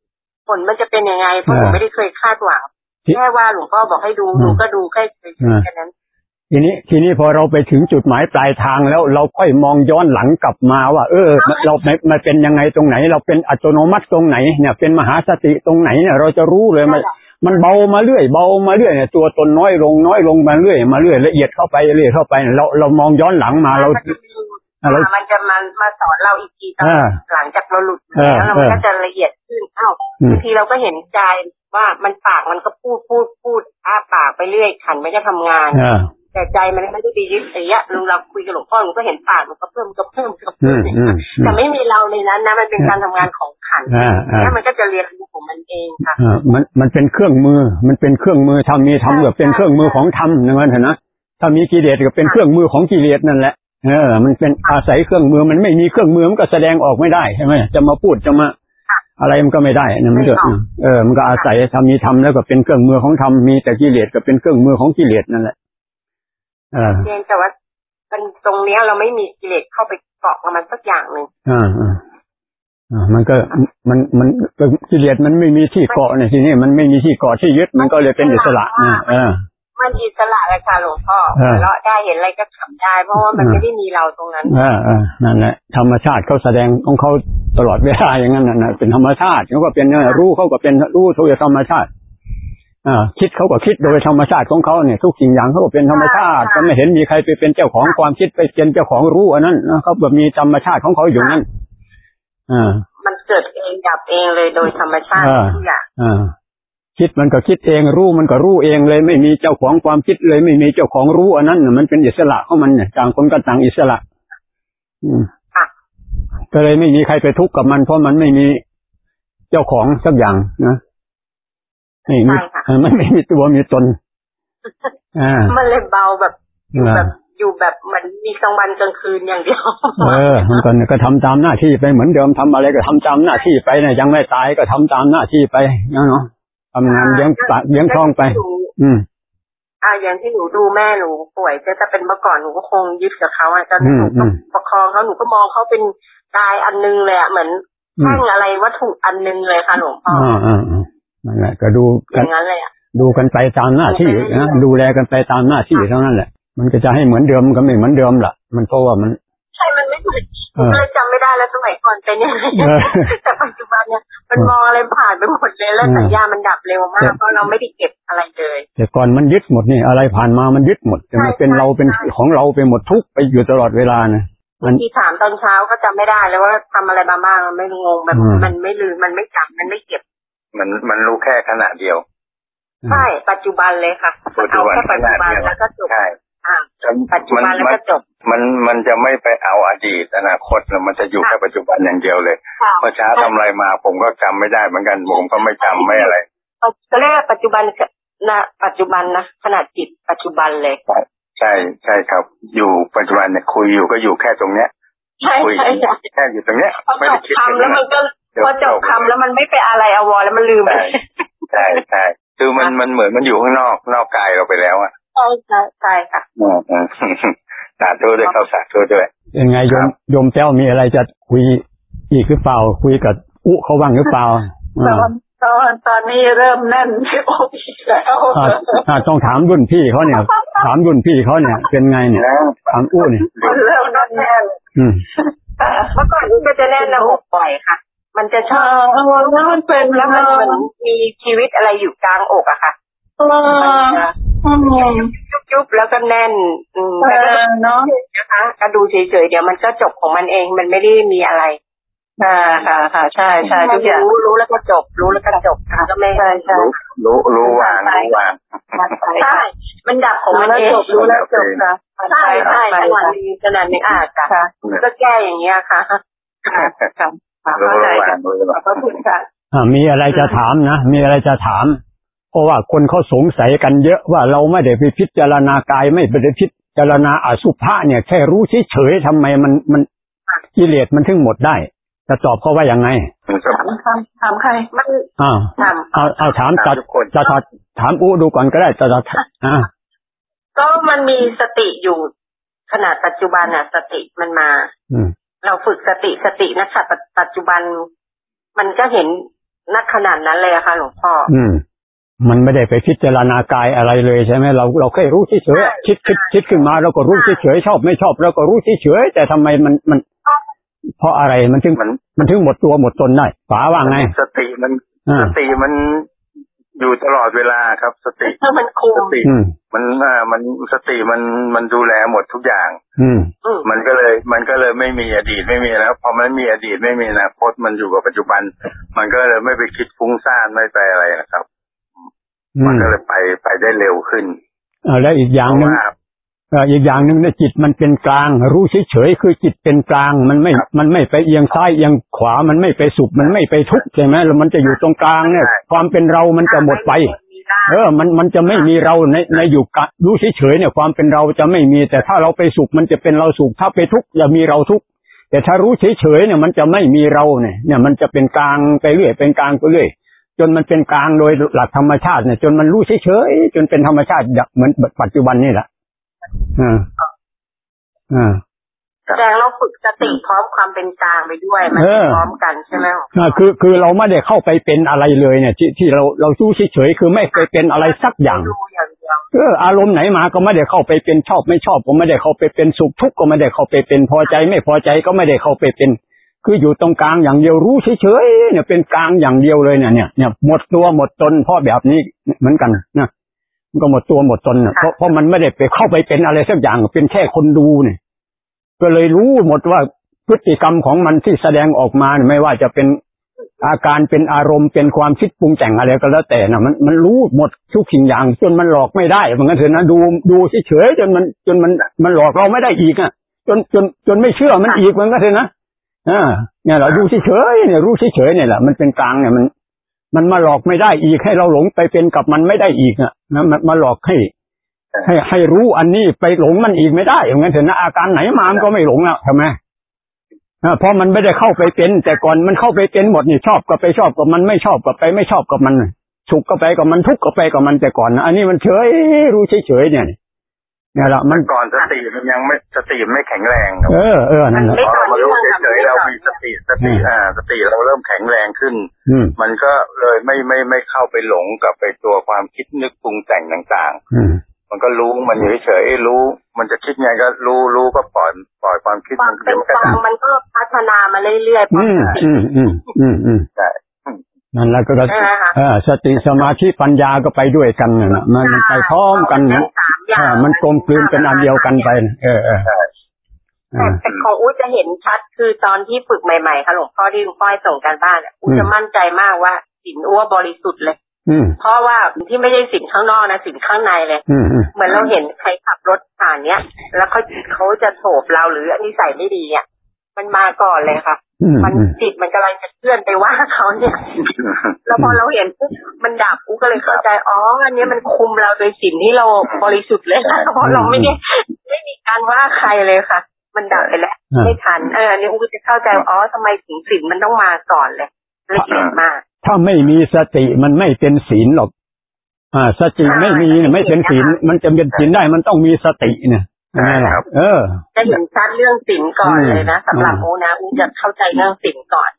ผลมันจะเป็นยังไงเพราะอ่าหนูไม่ได้เคยคาดหวังที่แค่ว่าหลวงพ่อบอกให้ดูอืมหนูก็ดูแค่เฉยอ่าๆแค่นั้นทีนี้ทีนี้พอเราไปถึงจุดหมายปลายทางแล้วเราค่อยมองย้อนหลังกลับมาว่า เออมันเรามันมันเป็นยังไงตรงไหน เราเป็นอัตโนมัติตรงไหนเนี่ยเป็นมหาสติตรงไหนเนี่ยเราจะรู้เลยมัน มันเบามาเรื่อยเบามาเรื่อยเนี่ยตัวตนน้อยลงน้อยลงมาเรื่อยมาเรื่อยละเอียดเข้าไปเรื่อยเข้าไปเราเรามองย้อนหลังมาเรามันจะมีอ่าเราอ่ามันจะมามาสอนเราอีกทีตอนอ่าหลังจากเราหลุดเออแล้วเราเออก็จะละเอียดขึ้นอ้าวอืมบางทีเราก็เห็นใจว่ามันปากมันก็พูดพูดพูดอ้าปากไปเรื่อยขันไม่ได้ทำงานอ่า แต่ใจมันไม่ได้ไปยึดไอ้ยะลุงเราคุยกับหลวงพ่อหนูก็เห็นปากมันก็เพิ่มก็เพิ่มก็อืเพิ่มมอืมอืแต่มไม่มีเราในนั้นนะมันเป็นการทำงานของขันธ์อ่าอ่าแล้วมันก็จะเรียนรู้ของมันเองค่ะอ่ามันมันเป็นเครื่องมือ มันเป็นเครื่องมือทำมีทำก็เป็นเครื่องมือของธรรมนั่นมันเถอะนะถ้ามีกิเลสก็เป็นเครื่องมือของกิเลสนั่นแหละเออ มันเป็นอาศัยเครื่องมือมันไม่มีเครื่องมือมันก็แสดงออกไม่ได้ใช่ไหมจะมาพูดจะมาอะไรมันก็ไม่ได้นะมันเถอะเออ มันก็อาศัยทำมีทำแล้วก็เป็นเครื่องมือของธรรมมีแต่กิเลสก็เป็นเครื่องมือของกิเลสนั่นแหละ เออเพียงแต่ว่ามันตรงเนี้ยเราไม่มีกิเลสเข้าไปเกาะกับมันสักอย่างหนึ่งอ่าอ่าอ่ามันก็มันมันกิเลสมันไม่มีที่เกาะเนี่ยทีนี้มันไม่มีที่เกาะที่ยึดมันก็เลยเป็นอิสระอ่าเออมันอิสระเลยค่ะหลวงพ่อเออหัวเราะได้เห็นอะไรก็ขำได้ เพราะว่ามันเออไม่ได้มีเราตรงนั้นอ่าอ่านั่นแหละธรรมชาติเขาแสดงของเขาตลอดเวลาอย่างนั้นน่ะนะเป็นธรรมชาติเขาก็เป็นเนี่ยรู้เขาก็เป็นรู้โดยธรรมชาติอ่า คิดเขาก็คิดโดยธรรมชาติของเขาเนี่ยทุกสิ่งอย่างเขาก็เป็นธรรมชาติใช่ก็ไม่เห็นมีใครไปเป็นเจ้าของความคิดไปเป็นเจ้าของรู้อันนั้นนะเขาแบบมีธรรมชาติของเขาอยู่นั่นอ่ามันเกิดเองดับเองเลยโดยธรรมชาติเออทุกอย่างอ่าคิดมันก็คิดเองรู้มันก็รู้เองเลย ไม่มีเจ้าของความคิดเลย ไม่มีเจ้าของรู้อันนั้นน่ะมันเป็นอิสระของมันเนี่ยต่างคนก็ต่างอิสระอืมค่ะก็เลยไม่มีใครไปทุกข์กับมัน เพราะมันไม่มีเจ้าของสักอย่างนะ ไม่มีใช่ค่ะเออมันไม่มีตัวมีตนอ่ามันเลยเบาแบบอยู่อ่าแบบอยู่แบบเหมือนมีกลางวันกลางคืนอย่างเดียว เออมันก็ก็ทำตามหน้าที่ไปเหมือนเดิมทำอะไรก็ทำตามหน้าที่ไปนะยังไม่ตายก็ทำตามหน้าที่ไปเนาะทำงานเลี้ยงปากเลี้ยงท้องไปหนูอืมอ่าอย่างที่หนูดูแม่หนูป่วยแต่ถ้าเป็นเมื่อก่อนหนูก็คงยึดกับเขาอะตอนอืนี้มหนูอืก็มประคองเขาหนูก็มองเขาเป็นกายอันนึงเลยอะเหมือนอืมแท่งอะไรวัตถุอันนึงเลยค่ะหลวงพ่ออ่าอ่าอ่า นั่นแหละก็ดูอกันย่างนั้นเลยอะ ดูกันไปตามหน้าที่นะดูแลกันไปตามหน้าที่เท่านั้นแหละ มันก็จะให้เหมือนเดิมก็ไม่เหมือนเดิมล่ะ มันเพราะว่ามัน ใช่ มันไม่เหมือนเออก็เลยจำไม่ได้แล้วสมัยก่อนเป็นยังไงเออ แต่ปัจจุบันเนี่ยมันมองอะไรผ่านไปหมดเลยแล้วเออสัญญามันดับเร็วมากเพราะเราไม่ได้เก็บอะไรเลยแต่ก่อนมันยึดหมดนี่อะไรผ่านมามันยึดหมดแต่มันเป็นเราเป็นของเราไปหมดทุกไปอยู่ตลอดเวลานะมัน ที่ถามตอนเช้าก็จำไม่ได้แล้วว่าทำอะไรมาบ้างมันไม่งงแบบอืม มันไม่ลืมมันไม่จำมันไม่เก็บ มันมันรู้แค่ขณะเดียว ใช่ ปัจจุบันเลยค่ะปัจจุเอาบันแค่ปัจจุบันขณะเดียวแล้วก็จบใช่อ่าปัจจุบันแล้วก็จบ มันมันจะไม่ไปเอาอดีตอนาคตแล้วมันจะอยู่ค่ะแค่ปัจจุบันอย่างเดียวเลยค่ะเมื่อเช้าทำอะไรมาผมก็จำไม่ได้เหมือนกันผมก็ไม่จำไม่อะไรก็เรียกว่าปัจจุบันนะปัจจุบันนะขนาดจิตปัจจุบันเลยใช่ใช่ครับ อยู่ปัจจุบันเนี่ยคุยอยู่ก็อยู่แค่ตรงเนี้ยใช่คุยใช่ใช่แค่อยู่ตรงเนี้ยพอไม่จได้บคิดคำแล้วมันก็ พอจบคำแล้วมันไม่ไปอะไรอวรแล้วมันลืมไปใช่ใช่ใช่คือมันมันเหมือนมันอยู่ข้างนอกนอกกายเราไปแล้วอะใช่ใช่ใช่ค่ะอืมอืมสาธุด้วยครับสาธุด้วย ยังไงโยมโยมแต้วมีอะไรจะคุยอีกหรือเปล่า คุยกับอุเขาบ้างหรือเปล่าตอ่าอนตอนตอนนี้เริ่มแน่นที่อกอีกแล้วอ่าอ่าต้องถามรุ่นพี่เขาเนี่ย ถามรุ่นพี่เขาเนี่ย เป็นไงเนี่ยถามอู้เนี่ยมันเริ่มแน่นแน่นอืมเมื่อก่อนนี้ก็จะแน่นหน้าอกบ่อยค่ะ มันจะชเออบอแล้วมันเป็นแล้วมันเหมือนมีชีวิตอะไรอยู่กลางอกอะค่ะเอออืมจุบๆแล้วก็แน่น อืมเอแต่ก็อเนาะนะคะก็ดูเฉยๆเดี๋ยวมันก็จบของมันเองมันไม่ได้มีอะไรค่ะค่ะค่ะใช่ใช่ทุกอย่างรู้รู้แล้วก็จบ รู้แล้วก็จบก็ไม่ใช่ใช่รู้รู้รู้วางรู้วางใช่มันดับของมันเองจบรู้แล้วจบค่ะใช่ใช่ไปขนาดค่ะนี้ขนาดนี้อาจจะค่ะก็แก้อย่างเงี้ยค่ะค่ะค่ะรู้ เข้าใจวาค่ะงรู้วางขอบคุณค่ะอ่ามีอะไรจะถามนะ มีอะไรจะถาม เพราะว่าคนเขาสงสัยกันเยอะว่าเราไม่ได้ไปพิจารณากายไม่ได้พิจารณาอสุภะเนี่ยแค่รู้เฉยๆทำไมมันมันกิเลสมันถึงหมดได้ จะตอบเขาว่ายังไงถามถามถามใครมันอ้าวถามเอาเอาถามถาจัมดทุกคนจะถามถามอู้ดูก่อนก็ได้จะจะอ่าก็มันมีสติอยู่ขนาดปัจจุบันอะ สติมันมา อืม เราฝึกสติสตินะค่ะปัจปัจจุบัน มันก็เห็นนักขนาดนั้นเลยอะค่ะหลวงพ่ออืม มันไม่ได้ไปพิจารณากายอะไรเลยใช่ไหมเราเราแค่รู้เฉยๆอะคิดคิดคิดขึ้นมาเราก็รู้เฉยๆชอบไม่ชอบเราก็รู้เฉยๆแต่ทำไมมันมันเพราะอะไรมันถึงมันมันถึงหมดตัวหมดตนได้ป๋าว่าไง สติมันอ่าสติมัน อยู่ตลอดเวลาครับ สติถ้ามันคุสมติอืมมันอ่ามันสติมันมันดูแลหมดทุกอย่าง อืมอืมมันก็เลย มันก็เลยไม่มีอดีตไม่มีแล้วพอมันมีอดีตไม่มีอนาคตมันอยู่กับปัจจุบัน มันก็เลยไม่ไปคิดฟุ้งซ่านไม่ไปอะไรนะครับอืมันมก็เลยไปไปได้เร็วขึ้นอ่าแล้วอีกอย่างเพหนึ่ราะงว่าเอ่ออีกอย่างหนึ่งเนี่ยจิตมันเป็นกลาง รู้เฉยๆคือจิตเป็นกลาง มันไม่ครับมันไม่ไปเอียงซ้ายเอียงขวามันไม่ไปสุขมันไม่ไปทุกข์ใช่ไหมแล้วมันจะอยู่ตรงกลางเนี่ยใช่ความเป็นเรามันจะหมดไปมีได้เออ มันมันจะไม่มีเราในในอยู่กะรู้เฉยๆเนี่ย ความเป็นเราจะไม่มี แต่ถ้าเราไปสุขมันจะเป็นเราสุขถ้าไปทุกข์จะมีเราทุกข์แต่ถ้ารู้เฉยๆเนี่ย มันจะไม่มีเราเนี่ย เนี่ยมันจะเป็นกลางไปเรื่อยเป็นกลางไปเรื่อยจนมันเป็นกลางโดยหลักธรรมชาติเนี่ย จนมันรู้เฉยๆจนเป็นธรรมชาติอย่างเหมือนปัจจุบันนี่แหละ อ่าอ่าแสดงเราฝึกสติพร้อมความเป็นกลางไปด้วย มันเออพร้อมกันใช่ไหมอ่าคือคือเราไม่ได้เข้าไปเป็นอะไรเลยเนี่ย ที่ที่เราเรารู้เฉยๆคือไม่เคยเป็นอะไรสักอย่างดูอย่างเดียวเอออารมณ์ไหนมาก็ไม่ได้เข้าไปเป็นชอบไม่ชอบก็ไม่ได้เข้าไปเป็นสุขทุกข์ก็ไม่ได้เข้าไปเป็นพอใจ ไม่พอใจก็ไม่ได้เข้าไปเป็น คืออยู่ตรงกลางอย่างเดียวรู้เฉยๆเนี่ยเป็นกลางอย่างเดียวเลยเนี่ยเนี่ยเนี่ยหมดตัวหมดตนเพราะแบบนี้เหมือนกันนะ มันก็หมดตัวหมดตนเนี่ยเพราะเพราะมันไม่ได้ไปเข้าไปเป็นอะไรสักอย่างเป็นแค่คนดูเนี่ยก็เลยรู้หมดว่าพฤติกรรมของมันที่แสดงออกมาเนี่ยไม่ว่าจะเป็นอาการเป็นอารมณ์เป็นความคิดปรุงแต่งอะไรก็แล้วแต่นะมันมันรู้หมดทุกสิ่งอย่าง จนมันหลอกไม่ได้เหมือนกันเถอะนะดูดูเฉยๆจนมันจนมันมันหลอกเราไม่ได้อีกอะ จนจนจนไม่เชื่อมันอีกเหมือนกันเถอะนะอ่าเนี่ยเราดูเฉยๆเนี่ยรู้เฉยๆเนี่ยแหละมันเป็นกลางเนี่ยมัน มันมาหลอกไม่ได้อีกให้เราหลงไปเป็นกับมันไม่ได้อีกอะนะมันมาหลอกให้ ให้ให้รู้อันนี้ไปหลงมันอีกไม่ได้อย่างนั้นเถอะนะอาการไหนมามันก็ไม่หลงแล้วใช่ไหมอ่าเพราะมันไม่ได้เข้าไปเป็น แต่ก่อนมันเข้าไปเป็นหมดนี่ชอบก็ไปชอบกับมันไม่ชอบก็ไปไม่ชอบกับมันสุขก็ไปกับมันทุกข์ก็ไปกับมันแต่ก่อนนะอันนี้มันเฉยรู้เฉยๆเนี่ย เนี่ยแหละมันก่อนสติมันยังไม่สติไม่แข็งแรงครับเออเออนั่นแหละพอเรามารู้เฉยๆเรามีสติสติอ่าสติเราเริ่มแข็งแรงขึ้นอืมมันก็เลยไม่ไม่ไม่เข้าไปหลงกับไปตัวความคิดนึกปรุงแต่งต่างอืมๆมันก็รู้มันอยู่เฉยๆรู้ มันจะคิดไงก็รู้รู้ก็ปล่อยปล่อยความคิดความัมนเป็เดี๋ยนวมันก็กลางดับมันก็พัฒนามาเรื่อยๆพออืมสติอืมอืมอืมอืมใช่ นั่นแหละก็ใช่ไหมคะเออสติสมาธิปัญญาก็ไปด้วยกันน่ะนะมันมันไปพร้อมกันนะสามอย่าอ่างมันกลมกลืนเป็นอันเดียวกันไปนะเออเออใช่อ่าแต่แต่ของอุ้จะเห็นชัดคือตอนที่ฝึกใหม่ๆค่ะหลวงพ่อที่หลวงพ่อให้ส่งการบ้านอะอุ้จะมั่นใจมากว่าศีลอ้วบริสุทธิ์เลยอืมเพราะว่าที่ไม่ใช่ศีลข้างนอกนะศีลข้างในเลยอืมอืมเหมือนเราเห็นใครขับรถผ่านเนี้ย แล้วเขาเขาจะโฉบเราหรืออันนี้ใส่ไม่ดีอะ มันมาก่อนเลยค่ะอืมมันอืมจิตมันกำลังจะเคลื่อนไปว่าเขาเนี่ย แล้วพอเราเห็นปุ๊บมันดับกูก็เลยเข้าใจ อ๋อ อันเนี้ยมันคุมเราโดยสิ่งที่เราบริสุทธิ์เลยค่ะเพราะเราไม่ได้ไม่มีการว่าใครเลยค่ะ มันดับไปแล้วอ่าไม่ทัน เอออันนี้กูจะเข้าใจว่าอ๋อทำไมสิ่งสิ่งมันต้องมาก่อนเลยละเอียดมาก ถ้าไม่มีสติมันไม่เป็นศีลหรอก อ่า สติอ่าไม่มีเนี่ยไม่เป็นศีลนะคะมันจะเป็นศีลได้มันต้องมีสติเนี่ย ใช่ครับเออจะเห็นชัดเรื่องสิ่งก่อนเลยนะอืมสำหรับอูนะอูจะเข้าใจเรื่องสิ่งก่อน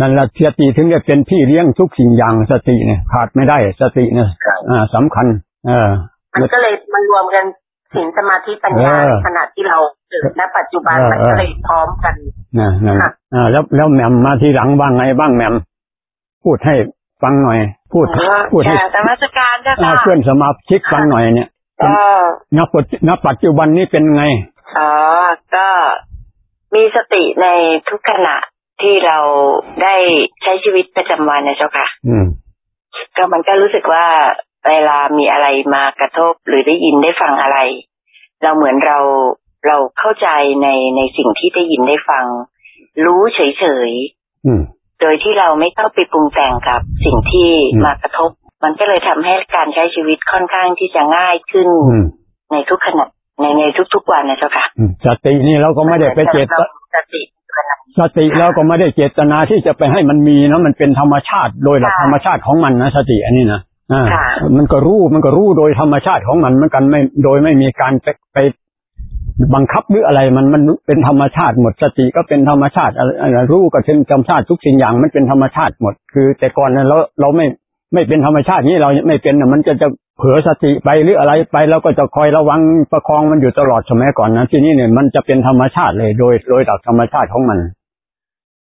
นั่นแหละสติถึงจะเป็นพี่เลี้ยงทุกสิ่งอย่างสติเนี่ยขาดไม่ได้สติเนี่ยใช่อ่าสำคัญ เออมันก็เลยมันรวมกันศีลสมาธิปัญญาเออในขณะที่เราเกิดณปัจจุบันเออมันก็เลยพร้อมกันนะนะค่ะอ่าแล้วแล้วแหม่มมาทีหลังบ้างไงบ้างแหม่มพูดให้ฟังหน่อย พูดพูดให้สมัสการเจ้าอ่าค่ะเพื่อนสมาชิกฟังหน่อยเนี่ย ก็ณปัจจุณปัจจุบันนี้เป็นไงอ๋อก็มีสติในทุกขณะที่เราได้ใช้ชีวิตประจำวันนะเจ้าค่ะ อืม ก็มันก็รู้สึกว่าเวลามีอะไรมากระทบหรือได้ยินได้ฟังอะไร เราเหมือนเราเราเข้าใจในในสิ่งที่ได้ยินได้ฟัง รู้เฉยอืมๆโดยที่เราไม่เข้าไปปรุงแต่งกับสิ่งที่อืมมากระทบ มันก็เลยทำให้การใช้ชีวิตค่อนข้างที่จะง่ายขึ้นอืมในทุกขณะในในทุกๆวันนะเจ้าค่ะอืมสตินี่เราก็ไม่ได้ไปเจตราสติตัวนั้นสติเราก็ไม่ได้เจตนาที่จะไปให้มันมีนะมันเป็นธรรมชาติโดยหลักค่ะธรรมชาติของมันนะสติอันนี้นะอ่าค่ะมันก็รู้มันก็รู้โดยธรรมชาติของมันเหมือนกันไม่โดยไม่มีการไปไปบังคับหรืออะไรมันมันเป็นธรรมชาติหมดสติก็เป็นธรรมชาติอะไรอะไรรู้ก็เป็นธรรมชาติทุกสิ่งอย่างมันเป็นธรรมชาติหมด คือ แต่ก่อนนั้นเราเราไม่ ไม่เป็นธรรมชาตินี้เราไม่เป็นน่ะมันจะจะเผลอสติไปหรืออะไรไปเราก็จะคอยระวังประคองมันอยู่ตลอดสมัยก่อนนะที่นี่เนี่ยมันจะเป็นธรรมชาติเลย โดยโดยหลักธรรมชาติของมัน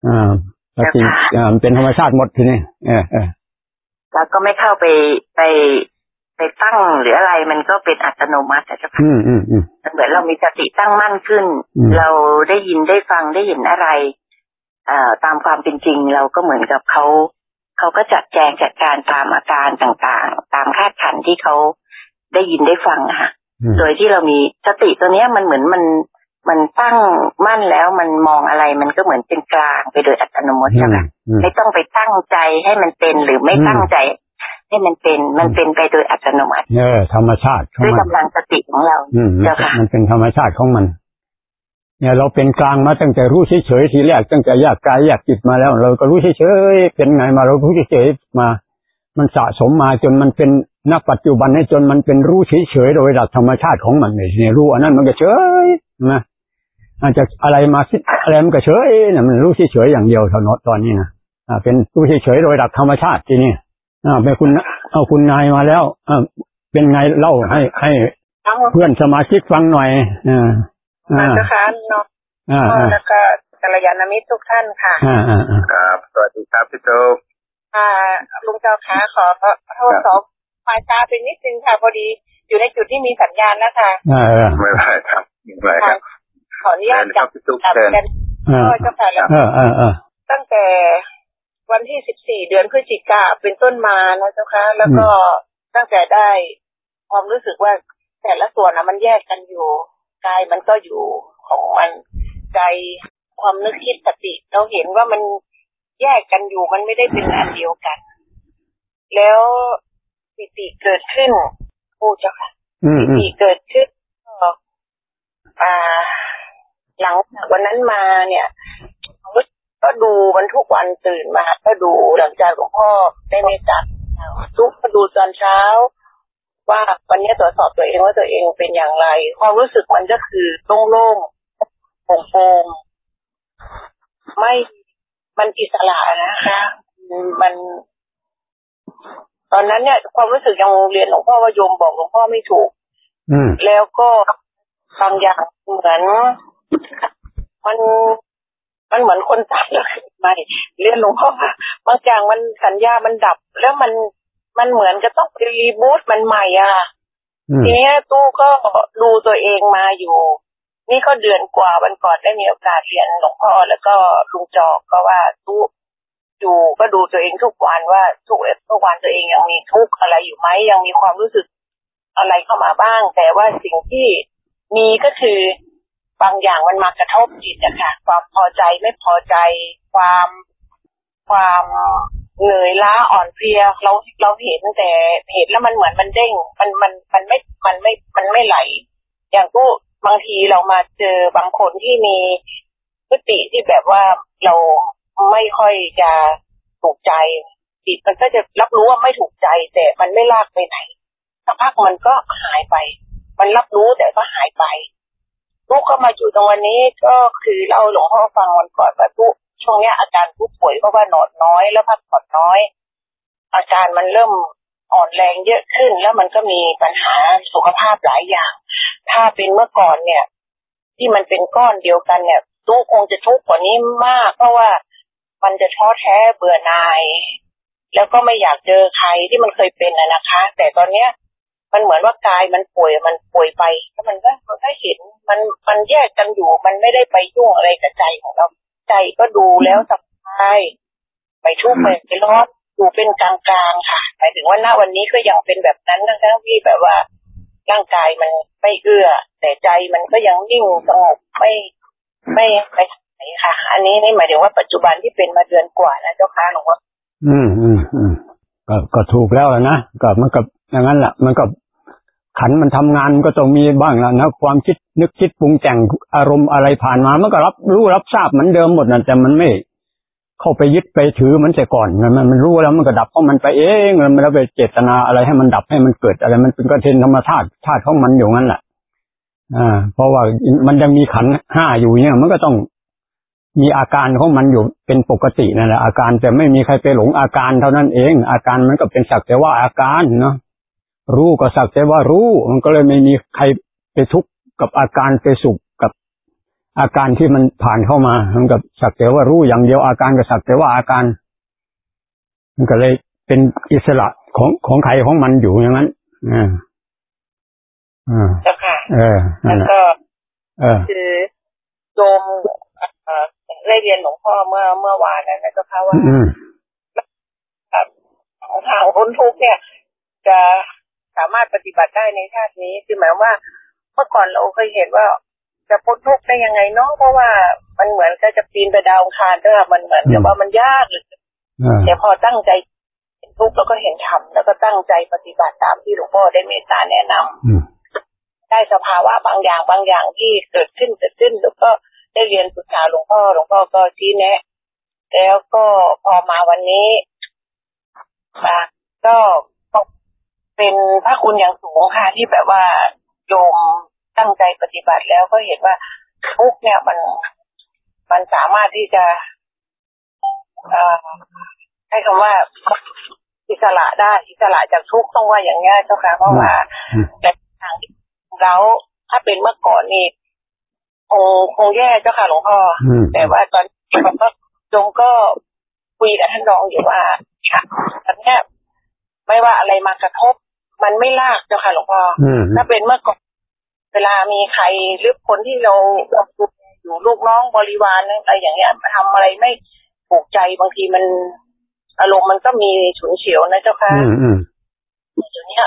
อ่าสติอ่ามันเป็นธรรมชาติหมดทีนี้เออเออแล้วก็ไม่เข้าไปไปไปตั้งหรืออะไรมันก็เป็นอัตโนมัติอะเจ้าค่ะอืมอืมอืมมันเหมือนเรามีสติตั้งมั่นขึ้นอืมเราได้ยินได้ฟังได้เห็นอะไร เอ่อตามความเป็นจริง เราก็เหมือนกับเขา เขาก็จัดแจงจัดการตามอาการต่างๆ ตามคาดขันที่เขาได้ยินได้ฟังอะค่ะอืมโดยที่เรามีสติตัวเนี้ยมันเหมือนมันมันตั้งมั่นแล้วมันมองอะไรมันก็เหมือนเป็นกลางไปโดยอัตโนมัติอืใช่มไหมอืมไม่ต้องไปตั้งใจให้มันเป็นหรือไม่อืมตั้งใจ ให้มันเป็นมันเป็นไปโดยอัตโนมัติเออธรรมชาติของด้วยมันกำลังสติของเราอืมเจ้าค่ะมันเป็นธรรมชาติของมัน เนี่ยเราเป็นกลางมาตั้งแต่รู้เฉยๆทีแรกตั้งแต่แยกกายแยกจิตมาแล้ว เราก็รู้เฉยๆเป็นไงมาเรารู้เฉยๆมา มันสะสมมาจนมันเป็นนักปัจจุบันให้จนมันเป็นรู้เฉยๆโดยหลักธรรมชาติของมันเลยเนี่ยรู้อันนั้นมันก็เฉยนะอาจจะอะไรมาคิดอะไรมันก็เฉยเนะมันรู้เฉยๆอย่างเดียวเท่านั้นตอนนี้นะอ่า เป็นรู้เฉยๆโดยหลักธรรมชาติทีนี้อ่าเป็นคุณเอาคุณนายมาแล้วอ่าเป็นไงเล่าให้ให้เพื่อนสมาชิกฟังหน่อยอ่า อ่าเจ้าค่ะน้องอ่าพ่ออ่าแล้วก็กัลยาณมิตรทุกท่านค่ะอ่าอ่าอ่าครับสวัสดีครับพี่โต๊ะอ่าลุงเจ้าขาขอโทษขอมาช้าไปนิดนึงค่ะ พอดีอยู่ในจุดที่มีสัญญาณนะคะอ่าอ่าไม่เป็นไรครับไม่เป็นไรครับขออนุญาตเชิญครัจับบพี่ตุ๊กจับเชิญกันอ่าพ่อเจ้าค่ะแล้วอ่าอ่าอ่าตั้งแต่วันที่สิบสี่เดือนพฤศจิกาเป็นต้นมานะเจ้าค่ะแล้วก็ตั้งแต่ได้ความรู้สึกว่าแต่ละส่วนนะมันแยกกันอยู่ กายมันก็อยู่ของมันใจความนึกคิดสติ เราเห็นว่ามันแยกกันอยู่มันไม่ได้เป็นอันเดียวกัน แล้วปิติเกิดขึ้นพูดเจ้าค่ะอืมอืมที่เกิดขึ้นก็อ่า หลังจากวันนั้นมาเนี่ยก็ดูมันทุกวันตื่นมา ก็ดูหลังจากหลวงพ่อได้เมตตาทุกก็ดูตอนเช้า ว่าวันนี้ตรวจสอบตัวเองว่าตัวเองเป็นอย่างไร ความรู้สึกมันก็คือโล่งๆโปร่งๆไม่มันอิสระนะคะอืมมัน ตอนนั้นเนี่ยความรู้สึกยังเรียนหลวงพ่อว่าโยมบอกหลวงพ่อไม่ถูกอืมแล้วก็บางอย่างเหมือน มันมันเหมือนคนตายแล้วขึ้นไม่เรียนหลวงพ่อว่าบางอย่างมันสัญญามันดับ แล้วมัน มันเหมือนจะต้องไปรีบูตมันใหม่อะอืมทีนี้ตู้ก็ดูตัวเองมาอยู่ นี่ก็เดือนกว่าวันก่อนได้มีโอกาสเรียนหลวงพ่อแล้วก็ลุงจอกก็ว่าตู้อยู่ก็ดูตัวเองทุกวันว่าทุกทุกวันตัวเองยังมีทุกข์อะไรอยู่ไหมยังมีความรู้สึกอะไรเข้ามาบ้าง แต่ว่าสิ่งที่มีก็คือบางอย่างมันมากระทบจิตอะค่ะความพอใจไม่พอใจ ความความ เหนื่อยล้าอ่อนเพลียเราเราเห็นแต่เห็นแล้วมันเหมือนมันเด้งมันมันมันไม่มันไม่มันไม่ไหล อย่างก็บางทีเรามาเจอบางคนที่มีพฤติที่แบบว่าเราไม่ค่อยจะถูกใจจิตมันก็จะรับรู้ว่าไม่ถูกใจ แต่มันไม่ลากไปไหนสักพักมันก็หายไป มันรับรู้แต่ก็หายไปลูกก็มาอยู่ตรงวันนี้ก็คือเราหลวงพ่อฟังวันก่อนว่าทุก ช่วงนี้อาการผู้ป่วยเพราะว่านอนน้อยแล้วพักผ่อนน้อย อาการมันเริ่มอ่อนแรงเยอะขึ้น แล้วมันก็มีปัญหาสุขภาพหลายอย่าง ถ้าเป็นเมื่อก่อนเนี่ย ที่มันเป็นก้อนเดียวกันเนี่ยตู้คงจะทุกข์กว่านี้มาก เพราะว่ามันจะท้อแท้เบื่อหน่าย แล้วก็ไม่อยากเจอใครที่มันเคยเป็นนะนะคะ แต่ตอนเนี้ยมันเหมือนว่ากายมันป่วยมันป่วยไปแล้วมันก็มันก็เห็นมันมันแยกกันอยู่มันไม่ได้ไปยุ่งอะไรกับใจของเรา ใจก็ดูแล้วสบายไปทุกข์ไปไปร้อนดูเป็นกลางๆค่ะหมายถึงว่าณวันนี้ก็ยังเป็นแบบนั้นทั้งที่แบบว่าร่างกายมันไม่เอื้อ แต่ใจมันก็ยังนิ่งสงบไม่ไม่ไปไหนค่ะ อันนี้นี่หมายถึงว่าปัจจุบันที่เป็นมาเดือนกว่านะเจ้าค่ะหลวงพ่ออืมอืมอืมก็ก็ถูกแล้วนะก็มันก็อย่างนั้นแหละมันก็ ขันมันทำงานก็ต้องมีบ้างแล้วนะความคิดนึกคิดปรุงแต่งอารมณ์อะไรผ่านมามันก็รับรู้รับทราบเหมือนเดิมหมดนะแต่มันไม่เข้าไปยึดไปถือมันแต่ก่อนมันมันรู้แล้วมันก็ดับของมันไปเองมันไม่ได้ไปเจตนาอะไรให้มันดับให้มันเกิดอะไร มันเป็นกระเทนธรรมชาติธาตุของมันอยู่งั้นแหละอ่า เพราะว่ามันยังมีขันห้าอยู่เนี่ย มันก็ต้องมีอาการของมันอยู่เป็นปกตินั่นแหละอาการแต่ไม่มีใครไปหลงอาการเท่านั้นเอง อาการมันก็เป็นสักแต่ว่าอาการเนาะ รู้ก็สักแต่ว่ารู้ มันก็เลยไม่มีใครไปทุกข์กับอาการไปสุขกับอาการที่มันผ่านเข้ามามันกับสักแต่ว่ารู้อย่างเดียวอาการก็สักแต่ว่าอาการ มันก็เลยเป็นอิสระของของใครของมันอยู่อย่างนั้นอ่าอ่าเจ้าค่ะเออนั่แล้นแหละวก็เออคือโยมเอ่อได้เรียนหลวงพ่อเมื่อเมื่อวานนั้นนะเจ้าค่ะว่าอืมทางพ้นทุกข์เนี่ย จะ สามารถปฏิบัติได้ในชาตินี้ คือหมายว่าเมื่อก่อนเราเคยเห็นว่าจะพ้นทุกข์ได้ยังไงเนาะเพราะว่ามันเหมือนก็จะปีนไปดาวอังคารด้วยมันเหมือนกับว่ามันยากเหลยเออแต่พอตั้งใจเห็นทุกข์แล้วก็เห็นธรรมแล้วก็ตั้งใจปฏิบัติตามที่หลวงพ่อได้เมตตาแนะนำอืมได้สภาวะบางอย่างบางอย่างที่เกิดขึ้นเกิดขึ้นแล้วก็ได้เรียนปรึกษาหลวงพ่อหลวงพ่อก็ชี้แนะ แล้วก็พอมาวันนี้อะก็ เป็นพระคุณอย่างสูงค่ะที่แบบว่าโยมตั้งใจปฏิบัติแล้วก็เห็นว่าทุกข์เนี่ยมันมันสามารถที่จะเอ่อให้คำว่าอิสระได้อิสระจากทุกข์ต้องว่าอย่างนี้ยเจ้าค่ะเพราะว่าอืมแต่ทางที่แล้วถ้าเป็นเมื่อก่อนนี่คงคงแย่เจ้าค่ะหลวงพ่ออืมแต่ว่าตอนนี้ผมก็จงก็คุยกับท่านรองอยู่ว่าค่ะตอนเนี้ยไม่ว่าอะไรมากระทบ มันไม่ลากเจ้าค่ะหลวงพ่ออืมถ้าเป็นเมื่อก่อนเวลามีใครหรือคนที่เราเราดูอยู่ลูกน้องบริวารอะไรอย่างเงี้ยทำอะไรไม่ถูกใจบางทีมัน อารมณ์มันก็มีฉุนเฉียวนะเจ้าค่ะอืมอืมเดี๋ยวนี้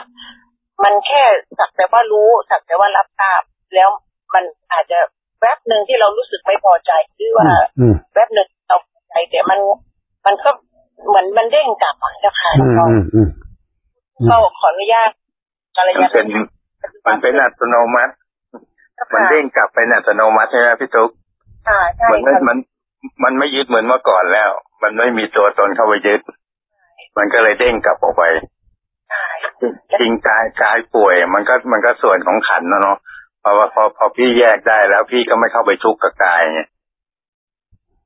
มันแค่สักแต่ว่ารู้สักแต่ว่ารับทราบแล้วมันอาจจะแวบหนึ่งที่เรารู้สึกไม่พอใจหรือว่าอืมแวบหนึ่งเราพอใจแต่มันมันก็เหมือนมันเด้งกลับอะเจ้าค่ะ อืมอืมอืมก็ขออนุญาตกัลมันยาณเป็นมันเป็นอัตโนมัติ มันเด้งกลับเป็นอัตโนมัติใช่ไหมพี่ตุ๊กค่ะใช่มันไม่ค่ะมัน มันไม่ยึดเหมือนเมื่อก่อนแล้ว มันไม่มีตัวตนเข้าไปยึด มันก็เลยเด้งกลับออกไปใช่จริงกายกายป่วย มันก็มันก็ส่วนของขันนะเนาะเพราะว่าพอพอพี่แยกได้แล้วพี่ก็ไม่เข้าไปทุกข์กับกายไง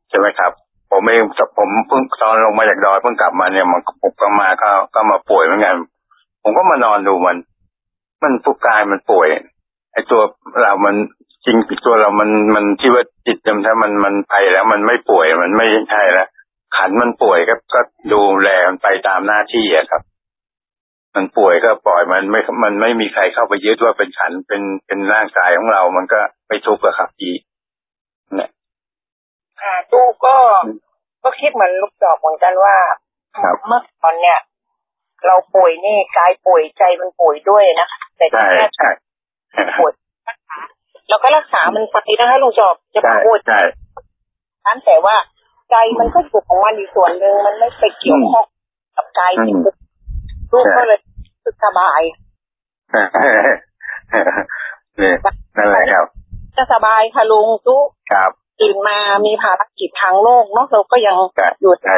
ใช่ไหมครับ ผมเองผมเพิ่งตอนลงมาจากดอยเพิ่งกลับมาเนี่ยมันผมก็มาก็ก็มาป่วยเหมือนกัน ผมก็มานอนดูมัน มันผู้กายมันป่วย ไอ้ตัวเรามันจริงตัวเรามันมันที่ว่าจิตจำถ้ามันมันไปแล้ว มันไม่ป่วยมันไม่ใช่แล้วขันมันป่วยก็ก็ดูแลมันไปตามหน้าที่อะครับ มันป่วยก็ปล่อยมันไม่มันไม่มีใครเข้าไปยึดว่าเป็นขันเป็นเป็นร่างกายของเรา มันก็ไม่ทุกข์อะครับพี่เนี่ยค่ะตู้ก็ก็คิดเหมือนลูกจอกเหมือนกันว่าครับเมื่อก่อนเนี่ย เราป่วยนี่กายป่วยใจมันป่วยด้วยนะคะแต่ใช่แค่ใช่ป่วยรักษาเราก็รักษามันไปนะคะลุงจอบจะใช่ป่วยใช่นั้นแต่ว่าใจมันก็สุขของมันอีกส่วนหนึ่งมันไม่ไปเกี่ยวข้องกับกายที่ป่วยลูกก็เลยรู้สึกสบายนี่นั่นแหละครับจะสบายค่ะลุงทุกครับตื่นมามีภารกิจทางโลกเนาะเราก็ยังใช่อยู่ใช่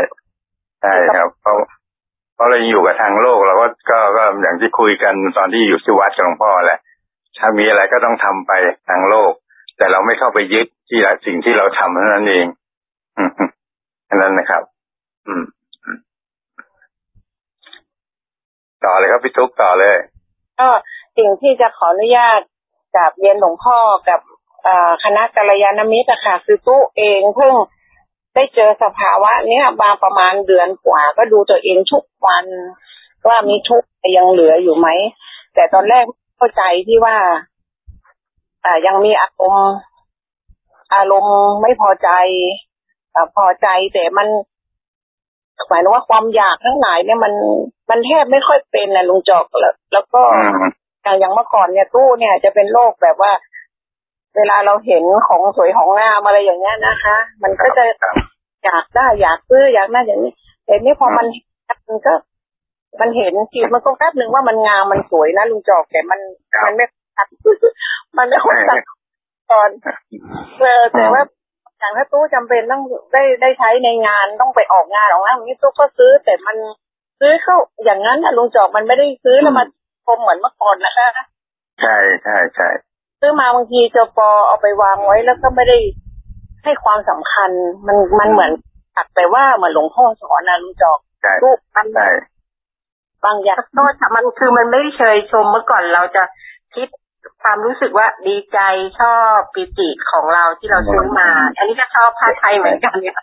ใช่ครับเพราะเพราะเราอยู่กับทางโลกเราก็ก็ก็อย่างที่คุยกันตอนที่อยู่ที่วัดกับหลวงพ่อแหละ ถ้ามีอะไรก็ต้องทำไปทางโลก แต่เราไม่เข้าไปยึดที่สิ่งที่เราทำเท่านั้นเองอืมนั้นนะครับ อืม ต่อเลยครับพี่ตุ๊กต่อเลยก็สิ่งที่จะขออนุญาตกับเรียนหลวงพ่อกับอ่อคณะกัลยาณมิตรค่ะคือตู้เองเพิ่ง ได้เจอสภาวะเนี้ยมาประมาณเดือนกว่า ก็ดูตัวเองทุกวัน ว่ามีทุกข์ยังเหลืออยู่ไหม แต่ตอนแรกไม่เข้าใจที่ว่า อ่ายังมีอารมณ์อารมณ์ไม่พอใจอ่าพอใจแต่มันหมายถึงว่าความอยากทั้งหลายเนี่ยมันมันแทบไม่ค่อยเป็นนะลุงจอกแล้วแล้วก็อืมอย่างอย่างเมื่อก่อนเนี่ยตู้เนี่ยจะเป็นโรคแบบว่า เวลาเราเห็นของสวยของงามอะไรอย่างเงี้ยนะคะ มันก็จะครับอยากได้อยากซื้ออยากได้อย่างนี้แต่นี่พอมันมันก็ มันเห็นจิตมันก็แป๊บหนึ่งว่ามันงามมันสวยนะลุงจอกแต่มันครับมันไม่ตัดมันไม่ค่อยตัดตอนเออแต่ว่าอย่างถ้าตู้จำเป็นต้องได้ได้ใช้ในงานต้องไปออกงานออกงานอย่างนี้ตู้ก็ซื้อแต่มันซื้อเข้าอย่างนั้นนะลุงจอกมันไม่ได้ซื้อแล้วมาชมเหมือนเมื่อก่อนนะคะ ใช่ใช่ใช่ ซื้อมาบางทีเจปอเอาไปวางไว้แล้วก็ไม่ได้ให้ความสำคัญ มันมันเหมือนตักแต่ว่าเหมือนหลวงพ่อสอนนะลุงจอกใช่รูปมันใช่บางอย่างโทษค่ะมันคือมันไม่ได้เชยชมเมื่อก่อนเราจะคิดความรู้สึกว่าดีใจชอบปิติของเราที่เราซื้อมา อันนี้ก็ชอบผ้าไทยเหมือนกันเนี่ย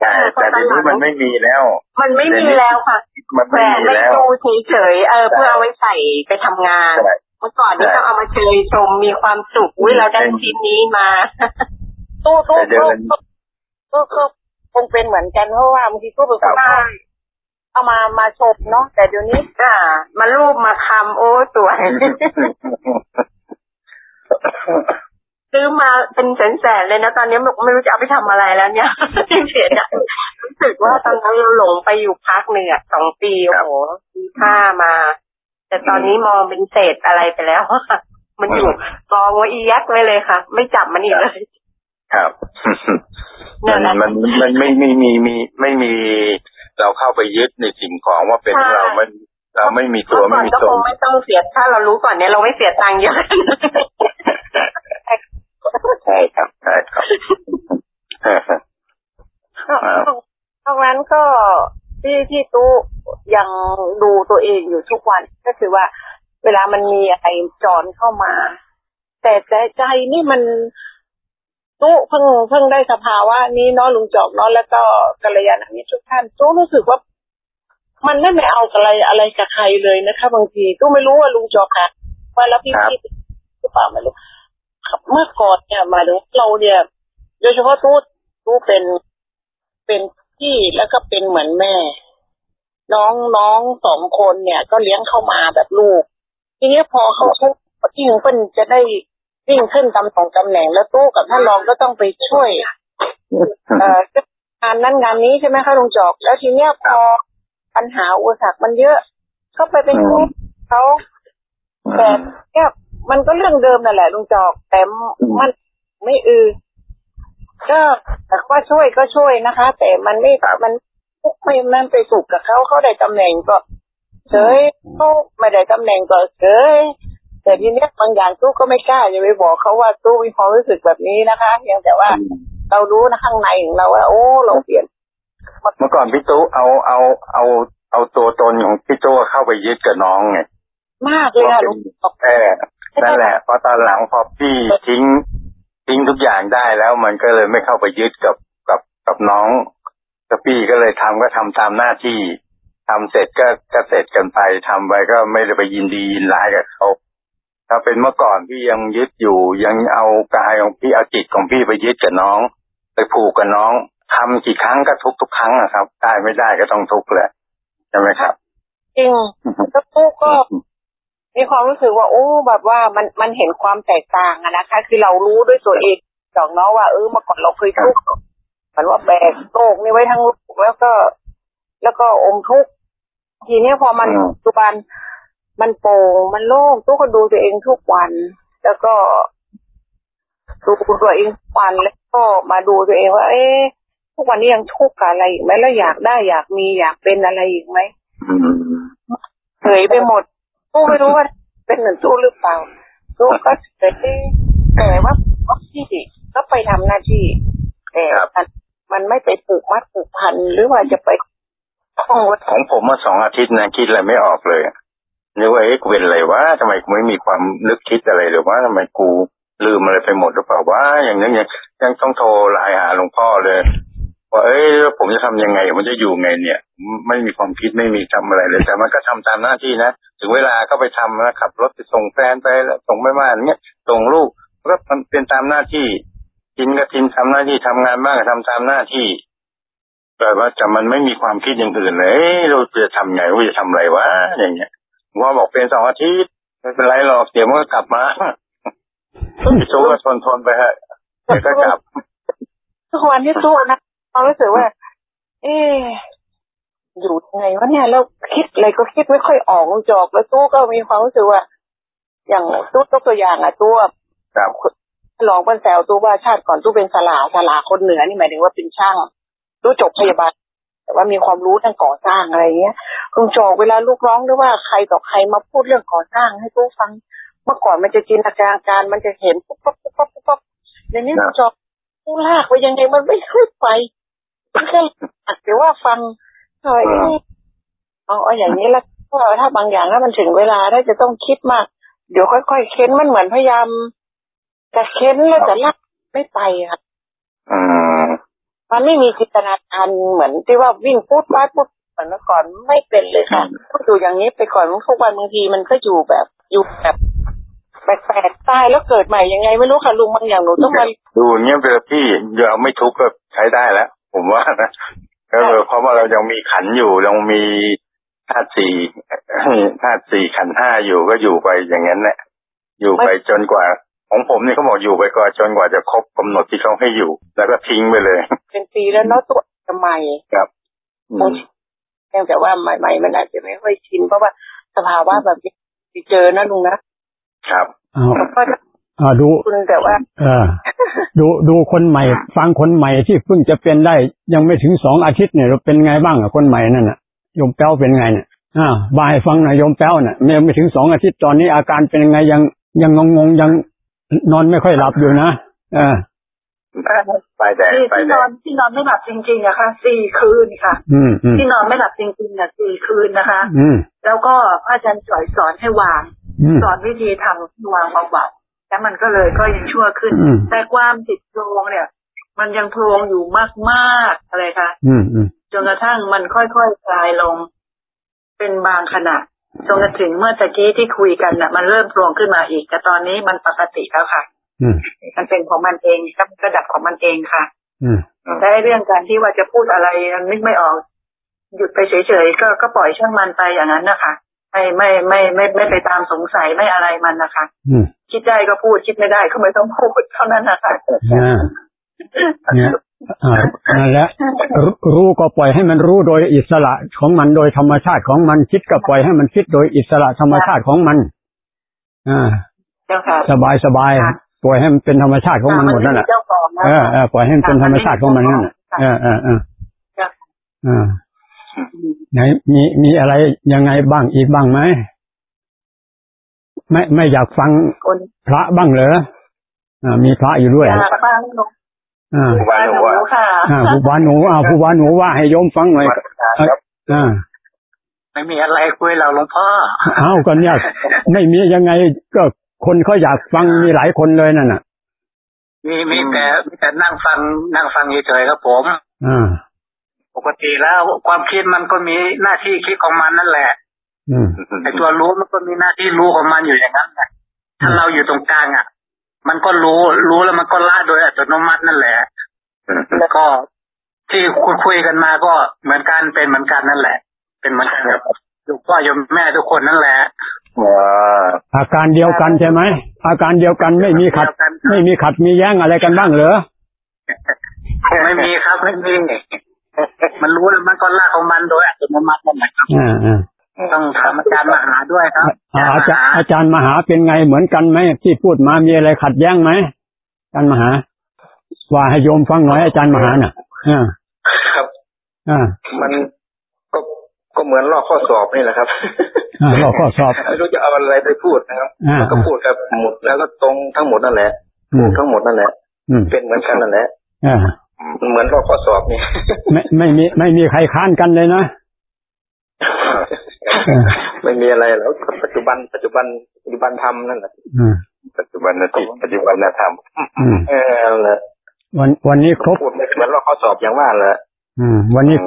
ใช่แต่ทีนี้มันไม่มีแล้ว มันไม่มีแล้วค่ะมันแหวไม่นมีไม่แล้วดูเฉยๆเออเพื่อเอาไว้ใส่ไปทำงานใช่ เมื่อก่อนนี่ใช่ก็เอามาเชยชมมีความสุขวิเราได้ชิ้นนี้มาตู้ตู้แต่เดี๋ยวตู้มันตู้ก็คงเป็นเหมือนกันเพราะว่าบางทีตู้เป็นคนใช่เอามามาชมเนาะแต่เดี๋ยวนี้อ่ามารูปมาคำโอ้สวยซื้อมาเป็นแสนๆเลยนะตอนนี้ไม่รู้จะเอาไปทำอะไรแล้วเนี่ยเสียดายรู้สึกว่าตอนนั้นเราหลงไปอยู่พักหนึ่งอะสองปีโอ้โหซื้อผ้ามา แต่ตอนนี้มองเป็นเศษอะไรไปแล้วมันอยู่กองไว้อียักไว้เลยค่ะ ไม่จับมันอีกเลยครับนั่มันนแหละมันมันไม่ไม่มีมีไม่มีเราเข้าไปยึดในสิ่งของว่าเป็นใช่เราไม่เราไม่มีตัวเมื่อไม่ก่อนมีก็ตคนงไม่ต้องเสียถ้าเรารู้ก่อนเนี่ยเราไม่เสียตังค์เยอะใช่ครับใช่ครับนอกนั้นก็ ที่ที่ตู้ยังดูตัวเองอยู่ทุกวัน ก็คือว่า เวลามันมีอะไรจอนเข้ามา แต่ใจใจนี่มันตู้เพิ่งเพิ่งได้สภาวะนี้เนาะลุงจอกเนาะแล้วก็กัลยาณมิตรทุกท่านตู้รู้สึกว่ามันไม่ไปเอาอะไรอะไรกับใครเลยนะคะ บางทีตู้ไม่รู้ว่าลุงจอกค่ะว่าแล้วพี่ครับพี่หรือเปล่าไม่รู้ครับเมื่อก่อนเนี่ยหมายถึงเราเนี่ยโดยเฉพาะตู้ตู้เป็นเป็น พี่แล้วก็เป็นเหมือนแม่ น้องน้องสองคนเนี่ย ก็เลี้ยงเข้ามาแบบลูก ทีนี้พอเขาทุกข์ที่เพิ่นจะได้วิ่งขึ้นตำแหน่งตำแหน่งแล้วตู้กับท่านรองก็ต้องไปช่วยเอ่องานนั้นงานนี้ใช่ไหมคะลุงจอก แล้วทีเนี้ยพอปัญหาอุปสรรคมันเยอะ เข้าไปเป็นครูเขาแต่เนี่ยมันก็เรื่องเดิมนั่นแหละลุงจอกแต่มันไม่อือ ก็แต่ว่าช่วยก็ช่วยนะคะ แต่มันไม่ครับมันไม่มันไปสุกกับเขาเขาได้ตำแหน่งก็เฉยเขาไม่ได้ตำแหน่งก็เฉยแต่ทีเนี้ยบางอย่างตู้ก็ไม่กล้าจะไปบอกเขาว่าตู้มีความรู้สึกแบบนี้นะคะเพียงแต่ว่าเรารู้นะข้างในของเราว่าโอ้เราเปลี่ยนเมื่อก่อนพี่ตู้เอาเอาเอาเอาตัวตนของพี่ตู้เข้าไปยึดกับน้องไงมากเลยอะลุงบอกเออนั่นแหละพอตอนหลังพอพี่ทิ้ง ทิ้งทุกอย่างได้แล้วมันก็เลยไม่เข้าไปยึดกับกับกับน้องกับพี่ก็เลยทำก็ทำตามหน้าที่ทำเสร็จก็ก็เสร็จกันไปทำไปก็ไม่ได้ไปยินดียินร้ายกับเขาถ้าเป็นเมื่อก่อนพี่ยังยึดอยู่ยังเอากายของพี่เอาจิตของพี่ไปยึดกับน้อง ไปผูกกับน้องทำกี่ครั้งก็ทุกทุกครั้งอะครับ ได้ไม่ได้ก็ต้องทุกข์แหละใช่ไหมครับจริงแล้วปุ๊กก็ มีความรู้สึกว่าโอ้แบบว่ามันมันเห็นความแตกต่างอะนะคะ คือเรารู้ด้วยตัวเองสองเนาะว่าเออเมื่อก่อนเราเคยทุกข์เหมือนว่าแบกโลกนี่ไว้ทั้งโลกแล้วก็ แล้วก็อมทุกข์ทีเนี้ยพอมันอืมปัจจุบันมันโปร่งมันโล่งตู้ก็ดูตัวเองทุกวัน แล้วก็ดูตัวเองทุกวันแล้วก็มาดูตัวเองว่า เอ๊ะทุกวันนี้ยังทุกข์กับอะไรอีกไหมแล้วอยากได้อยากมีอยากเป็นอะไรอีกไหมอืมเฉยไปหมด ตู้ไม่รู้ว่าเป็นเหมือนตู้หรือเปล่าตู้ก็เฉยแต่ว่าก็ที่ก็ไปทำหน้าที่ แต่มันมันไม่ไปผูกมัดผูกพันหรือว่าจะไปท่องวัดของผมมาสองอาทิตย์นะคิดอะไรไม่ออกเลยนึกว่าเอ๊ะกูเป็นอะไรวะทำไมกูไม่มีความนึกคิดอะไรหรือว่าทำไมกูลืมอะไรไปหมดหรือเปล่าวะอย่างนี้ยังยังต้องโทรไลน์หาหลวงพ่อเลย ว่าเอ้ยแล้วผมจะทำยังไงมันจะอยู่ไงเนี่ย ไม่มีความคิดไม่มีทำอะไรเลย แต่มันก็ทำตามหน้าที่นะถึงเวลาก็ไปทำนะขับรถไปส่งแฟนไปแล้วส่งแม่บ้านเนี้ยส่งลูกก็มันเป็นตามหน้าที่กินก็กินทำหน้าที่ทำงานบ้างก็ทำตามหน้าที่แต่ว่าจะมันไม่มีความคิดอย่างอื่นเลยเอ๊ะเราจะทำไงว่าจะทำอะไรวะอย่างเงี้ยพ่อบอกเป็นสองอาทิตย์ไม่เป็นไรหรอกเดี๋ยวมันก็กลับมาโชว์ก็ทนทนๆไปฮะเดี๋ยวก็กลับทุกวันที่ตู้นะ เรารู้สึกว่า เอ๊ะอยู่ยังไงวะเนี่ยแล้วคิดอะไรก็คิดไม่ค่อยออกจอกแล้วตู้ก็มีความรู้สึกว่า อย่างตู้ยกตัวอย่างอะตู้ครับลองเป็นแซวตู้ว่าชาติก่อนตู้เป็นสลาสลาคนเหนือนี่หมายถึงว่าเป็นช่างตู้จบพยาบาลแต่ว่ามีความรู้ทางก่อสร้างอะไรเงี้ยคุณจอกเวลาลูกร้องหรือว่าใครต่อใครมาพูดเรื่องก่อสร้างให้ตู้ฟัง เมื่อก่อนมันจะจินตนาการมันจะเห็นปุ๊บปุ๊บปุ๊บปุ๊บปุ๊บเดี๋ยวนี้คุณจอกตู้ลากไปยังไงมันไม่ขึ้นไป มันแค่แต่ว่าฟังเออเอ๊ะเอาเอาอย่างนี้แล้วก็ถ้าบางอย่างถ้ามันถึงเวลาถ้าจะต้องคิดมาก เดี๋ยวค่อยๆเค้นมันเหมือนพยายามจะเค้นแล้วจะลากไม่ไปค่ะอืมมันไม่มีจินตนาการเหมือนที่ว่าวิ่งพูดวาดพูดเหมือนเมื่อก่อนไม่เป็นเลยค่ะอยู่อย่างนี้ไปก่อนทุกวันบางทีมันก็อยู่แบบอยู่แบบแปลกๆตายแล้วเกิดใหม่ยังไงไม่รู้ค่ะลุงบางอย่างหนูต้องมาดูอย่างเงี้ยเวลาพี่เราไม่ทุกข์ก็ใช้ได้แล้ว ผมว่านะก็คือเพราะว่าเรายังมีขันอยู่ยังมีธาตุสี่ธาตุสี่ขันธ์ห้าอยู่ก็อยู่ไปอย่างนั้นแหละอยู่ไปจนกว่า ของผมนี่เขาบอกอยู่ไปก่อนจนกว่าจะครบกำหนดที่เขาให้อยู่ แล้วก็ทิ้งไปเลย เป็นปีแล้วเนาะตัวจะใหม่อืมเพียงแต่ว่าใหม่ๆมันอาจจะไม่ค่อยชินเพราะว่าสภาวะแบบนี้ที่เจอนะลุงนะครับเอาแล้วก็ อ่าดูคุณแต่ว่าเออดูดูคนใหม่ ฟังคนใหม่ที่เพิ่งจะเป็นได้ ยังไม่ถึงสองอาทิตย์เนี่ยเราเป็นไงบ้างอะคนใหม่นั่นน่ะโยมแป้วเป็นไงเนี่ยอ่าบายฟังหน่อยโยมแป้วน่ะยังไม่ถึงสองอาทิตย์ตอนนี้อาการเป็นยังไงยังยังงงๆยังนอนไม่ค่อยหลับอยู่นะเออไปแดงที่ไปที่แดนองนที่นอนไม่หลับจริงๆอะค่ะสี่คืนค่ะอืมอืมที่นอนไม่หลับจริงๆอะสี่คืนนะคะ อืมแล้วก็พระอาจารย์สอนสอนให้วางอืมสอนวิธีทำให้วางเบาๆ แล้วมันก็เลยก็ยังชั่วขึ้นอืมแต่ความติดโพรงเนี่ย มันยังโพรงอยู่มากๆอะไรคะอืมอืมจนกระทั่งมันค่อยๆคคลายลง เป็นบางขณะจนกระถึงเมื่อตะกี้ที่คุยกันน่ะ มันเริ่มโพรงขึ้นมาอีก แต่ตอนนี้มันปกติแล้วค่ะอืมมันเป็นของมันเองระดับของมันเองค่ะอืมแต่เรื่องการที่ว่าจะพูดอะไรนึกไม่ออก หยุดไปเฉยๆก็ก็ปล่อยช่างมันไปอย่างนั้นนะคะ ไม่ไม่ไม่ไม่ไม่ไปตามสงสัยไม่อะไรมันนะคะอืมคิดได้ก็พูดคิดไม่ได้ก็ไม่ต้องพูดเท่านั้นนะคะอ่าเนี่ยอ่านั่นแหละรู้รู้ก็ปล่อยให้มันรู้โดยอิสระของมันโดยธรรมชาติของมันคิดก็ปล่อยให้มันคิดโดยอิสระธรรมชาติของมันอ่าเจ้าค่ะสบายสบายปล่อยให้มันเป็นธรรมชาติของมันหมดนั่นแหละเจ้าของนะเออเออปล่อยให้มันเป็นธรรมชาติของมันนั่นแหละเออเออเออเออ ไหนมีมีอะไรยังไงบ้างอีกบ้างไหมไม่ไม่อยากฟังคนพระบ้างเหรออ่า มีพระอยู่ด้วยยาบ้างลงอ่าบ้านหนูค่ะอ่าผู้วานหนูอ่าผู้วานหนูว่าให้โยมฟังหน่อยครับอ่าไม่มีอะไรคุยเราหลวงพ่อเอ้าก็เนี่ยไม่มียังไงก็คนเขาอยากฟังมีหลายคนเลยนั่นน่ะมีมีแต่มีแต่นั่งฟังนั่งฟังเฉยๆครับผมอ่า ปกติแล้วความคิดมันก็มีหน้าที่คิดของมันนั่นแหละอืมไอตัวรู้มันก็มีหน้าที่รู้ของมันอยู่อย่างนั้นแหละถ้าเราอยู่ตรงกลางอะ มันก็รู้รู้แล้วมันก็ละโดยอัตโนมัตินั่นแหละแล้วก็ที่คุยคุยกันมาก็เหมือนกันเป็นเหมือนกันนั่นแหละ เป็นเหมือนกันแบบยกพ่อยมแม่ทุกคนนั่นแหละอ่าอาการเดียวกันใช่ไหมอาการเดียวกันไม่มีขัด ไม่มีขัดมีแย้งอะไรกันบ้างเหรอไม่มีครับไม่มี มันรู้แล้วมันก็ลากของมันโดยอัตโนมัตินั่นแหละครับอ่าอ่าต้องถามอาจารย์มหาด้วยครับอ่าอาจารย์อาจารย์มหาเป็นไงเหมือนกันไหมที่พูดมามีอะไรขัดแย้งไหมอาจารย์มหา ว่าให้โยมฟังหน่อยอาจารย์มหาน่ะอ่าครับอ่ามันก็ก็เหมือนลอกข้อสอบนี่แหละครับอ่าเราข้อสอบไม่รู้จะเอาอะไรไปพูดนะครับอ่าก็พูดกับหมดแล้วก็ตรงทั้งหมดนั่นแหละอืถูมกทั้งหมดนั่นแหละอืมเป็นเหมือนกันนั่นแหละอ่ามัน เหมือนลอกข้อสอบนี่ไม่ไม่มีไม่มีใครค้านกันเลยนะเออไม่มีอะไรแล้วปัจจุบัน ปัจจุบันปัจจุบันทำนั่นแหละอืมปัจจุบันนาทีปัจจุบันนาธรรมอืมเออนั่นแหละวันวันนี้ครบพูดไม่เหมือนลอกข้อสอบอย่างว่าแหละอืมวันนี้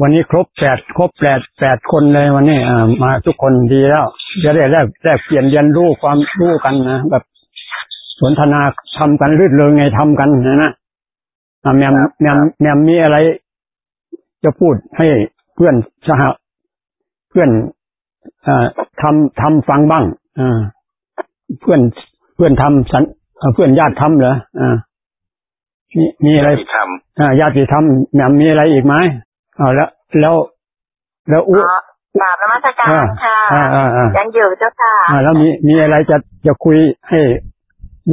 วันนี้ครบแปดครบแปดแปดคนเลยวันนี้อ่ามาทุกคนดีแล้วจะได้แลกแลกเปลี่ยนเรียนรู้ความรู้กันนะแบบสนทนาทำกันรื่นเริงไงทำกันนะนะอ่า แมมแมมแมมมีอะไร จะพูดให้เพื่อนสหเพื่อนอ่าทำทำฟังบ้างอ่าเพื่อนเพื่อนทำสันเอ่อเพื่อนญาติทำเหรออ่ามีมีอะไรที่ทอ่าญาติธรรมแหม่มมีอะไรอีกไหมอ่าแล้วแล้ว แล้วอุอ๋อกราบนมัสการค่ะอ่าอ่าอ่ายังอยู่เจ้าค่ะอ่าแล้วมีมีอะไรจะจะคุยให้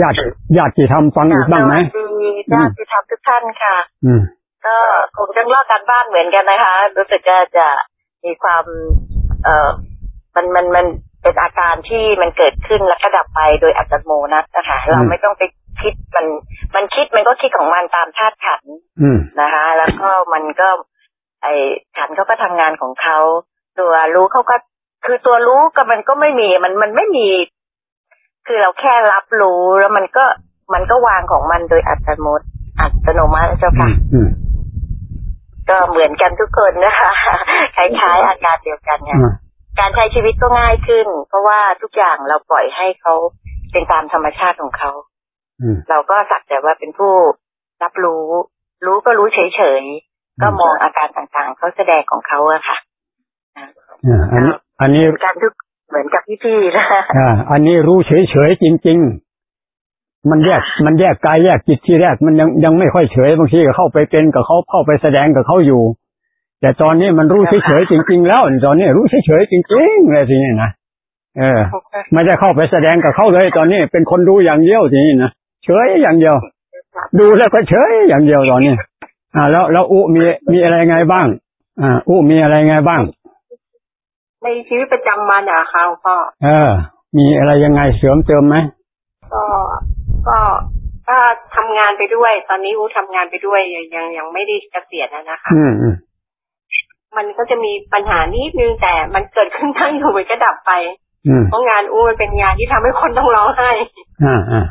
ญาติญาติธรรมฟังอีกบ้างไหมสวัสดีญาติธรรมทุกท่านค่ะ อืมก็คงต้องลอกการบ้านเหมือนกันนะคะรู้สึกจะจะมีความ เอ่อมันมันมันเป็นอาการที่มันเกิดขึ้นแล้วก็ดับไปโดยอัตโนมัตินะคะเราไม่ต้องไปคิดมัน มันคิดมันก็คิดของมันตามธาตุขันธ์อืมนะคะ แล้วก็มันก็ ไอขันธ์เขาก็ทำงานของเขาตัวรู้เขาก็คือตัวรู้ก็มันก็ไม่มีมันมันไม่มี คือเราแค่รับรู้แล้วมันก็มันก็วางของมันโดยอัตโนมัติอัตโนมัติเจ้าค่ะอืมก็เหมือนกันทุกคนนะคะคล้ายๆ อาการเดียวกันเนี่ยอ่าการใช้ชีวิตก็ง่ายขึ้น เพราะว่าทุกอย่างเราปล่อยให้เขาเป็นตามธรรมชาติของเขาอืมเราก็สักแต่ว่าเป็นผู้รับรู้ รู้ก็รู้เฉยๆก็มองอาการต่างๆเขาแสดงของเขาอะค่ะอ่าอันนี้อันนี้เหมือนกันทุก เหมือนกับพี่ๆนะอ่าอันนี้รู้เฉยเฉยๆจริง ๆ มันแยกมันแยกกายแยกจิตที่แรกมันยังยังไม่ค่อยเฉยบางทีก็เข้าไปเป็นกับเขาเข้าไปแสดงกับเขาอยู่ แต่ตอนนี้มันรู้เฉยเฉยๆจริง ๆ แล้วตอนนี้รู้เฉยเฉยๆจริงๆเลยทีนี้นะเออไม่ได้เข้าไปแสดงกับเขาเลย ตอนนี้เป็นคนดูอย่างเดียวทีนี้นะเฉยอย่างเดียว ดูแล้วก็เฉยอย่างเดียวตอนนี้อ่า แล้วแล้วอุมีมีอะไรไงบ้าง อ่าอุมีอะไรไงบ้าง ในชีวิตประจำวันอะค่ะหลวงพ่อเออ มีอะไรยังไงเสริมเติมไหมก็ก็ก็ทำงานไปด้วย ตอนนี้อูทำงานไปด้วยยังยังยังไม่ได้เกษียณอะนะคะอืมอืมมันก็จะมีปัญหานิดนึงแต่มันเกิดขึ้นตั้งอยู่มันก็ดับไปอืมเพราะงานอูมันเป็นงานที่ทำให้คนต้องร้องไห้อ่าอ่า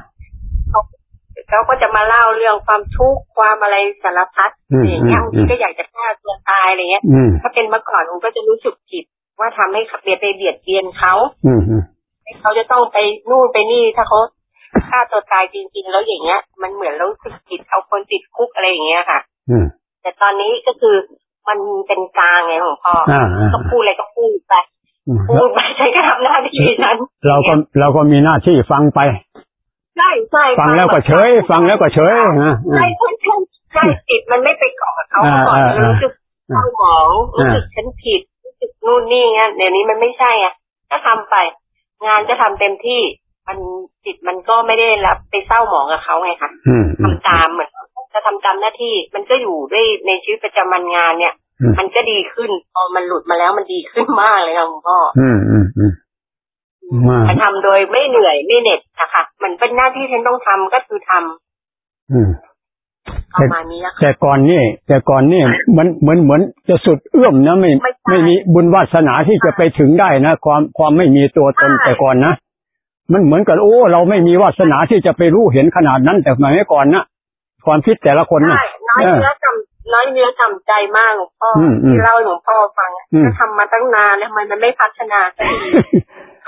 เขาก็จะมาเล่าเรื่องความทุกข์ความอะไรสารพัดอืมอย่างเงี้ยอืมบางทีก็อยากจะฆ่าตัวตายอะไรเงี้ยอืมถ้าเป็นเมื่อก่อนอูก็จะรู้สึกผิด ว่าทำให้เบียดไปเบียดเบียนเขาอืมอืมเขาจะต้องไปนู่นไปนี่ถ้าเขาฆ่าตัวตายจริง ๆ แล้วอย่างเงี้ย มันเหมือนเรารู้สึกผิดเอาคนติดคุกอะไรอย่างเงี้ยค่ะ อืมแต่ตอนนี้ก็คือมันเป็นกลางไงของพ่ออ่าอ่าก็พูดอะไรก็พูดไปอืมพูดไปฉันก็ทำหน้าที่ฉันเราก็เราก็มีหน้าที่ฟังไปใช่ใช่ฟังแล้วก็เฉย ฟังแล้วก็เฉยนะใช่ใช่ใช่ใช่จิตมันไม่ไปเกาะกับเขาอ่าก่อนอ่ามันรู้สึกเศร้าหมองรู้สึกฉันผิดรู้สึก นู่นนี่เงี้ยเดี๋ยวนี้มันไม่ใช่อะ ก็ทำไป งานจะทำเต็มที่ มันจิตมันก็ไม่ได้รับไปเศร้าหมองกับเขาไงคะอืมอืมทำตามเหมือนจะทำตามหน้าที่ มันก็อยู่ด้วยในชีวิตประจำวันงานเนี่ยอืมมันก็ดีขึ้นพอมันหลุดมาแล้วมันดีขึ้นมากเลยค่ะคุณพ่ออืมอืมอืมมามันทำโดยไม่เหนื่อยไม่เหน็ดนะคะ มันเป็นหน้าที่ฉันต้องทำก็คือทำอืม ประมาณนี้นะคะแต่ก่อนนี่แต่ก่อนนี่มันเหมือนเหมือนจะสุดเอื้อมนะไม่ไม่ใช่ไม่มีบุญวาสนาที่จะไปถึงได้นะความความไม่มีตัวตนใช่แต่ก่อนนะมันเหมือนกับโอ้ เราไม่มีวาสนาที่จะไปรู้เห็นขนาดนั้นแต่สมัยก่อนนะความคิดแต่ละคนนะใช่น้อยเออเนื้อจำน้อยเนื้อจำใจมากหลวงพ่ออมอืมที่เล่าให้หลวงพ่อฟังอะอืมก็ทำมาตั้งนานแล้วทำไมมันไม่พัฒนาสักที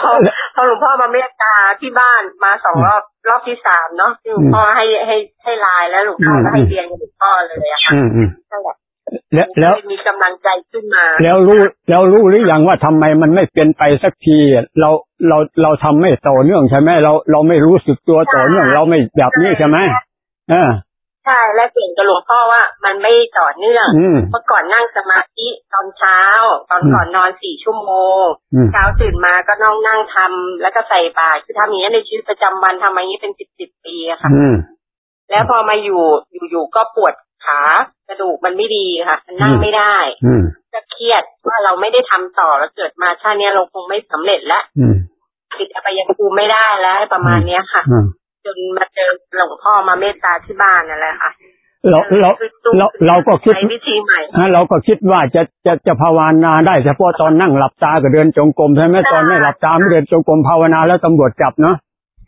พอพอหลวงพ่อมาเมตตาที่บ้านมาสองรอบรอบที่สามเนาะที่หลวงพ่อให้ให้ให้ไลน์แล้วหลวงพ่อก็ให้เรียนกับหลวงพ่อเลยอะค่ะอืมอืมนั่นแหละแล้วแล้วมีกำลังใจขึ้นมา แล้วรู้แล้วรู้หรือยังว่าทำไมมันไม่เป็นไปสักทีเราเราเราทำไม่ต่อเนื่องใช่ไหมเราเราไม่รู้สึกตัวต่อเนื่อง เราไม่แบบนี้ใช่ไหมเออ ใช่และเก่งกับหลวงพ่อว่ามันไม่ต่อเนื่องอืมเมื่อก่อนนั่งสมาธิตอนเช้า ตอนอืมก่อนนอนสี่ชั่วโมงอืมเช้าตื่นมาก็น้องนั่งทำแล้วก็ใส่บาตรคือทำอย่างนี้ยในชีวิตประจำวันทำมาอย่างนี้เป็นสิบสิบปีอะค่ะอืมแล้วพอมาอยู่อยู่ๆก็ปวดขากระดูกมันไม่ดีค่ะมันนั่งอืมไม่ได้อืมก็เครียดว่าเราไม่ได้ทำต่อแล้วเกิดมาชาติเนี้ยเราคงไม่สำเร็จแล้วอืมติดอบายภูมิไม่ได้แล้วประมาณเนี้ยค่ะอืมจ นมาเจอหลวงพ่อมาเมตตาที่บ้านนั่นแหละค่ะเราเราเราเราก็คิดใช้วิธีใหม่ฮะเราก็คิดว่าจะจะจะภาวนาได้เฉพาะตอนนั่งหลับตากับเดินจงกรมใช่ไหมตอนไม่หลับตาไม่เดินจงกรมภาวนาแล้วตำรวจจับเนาะ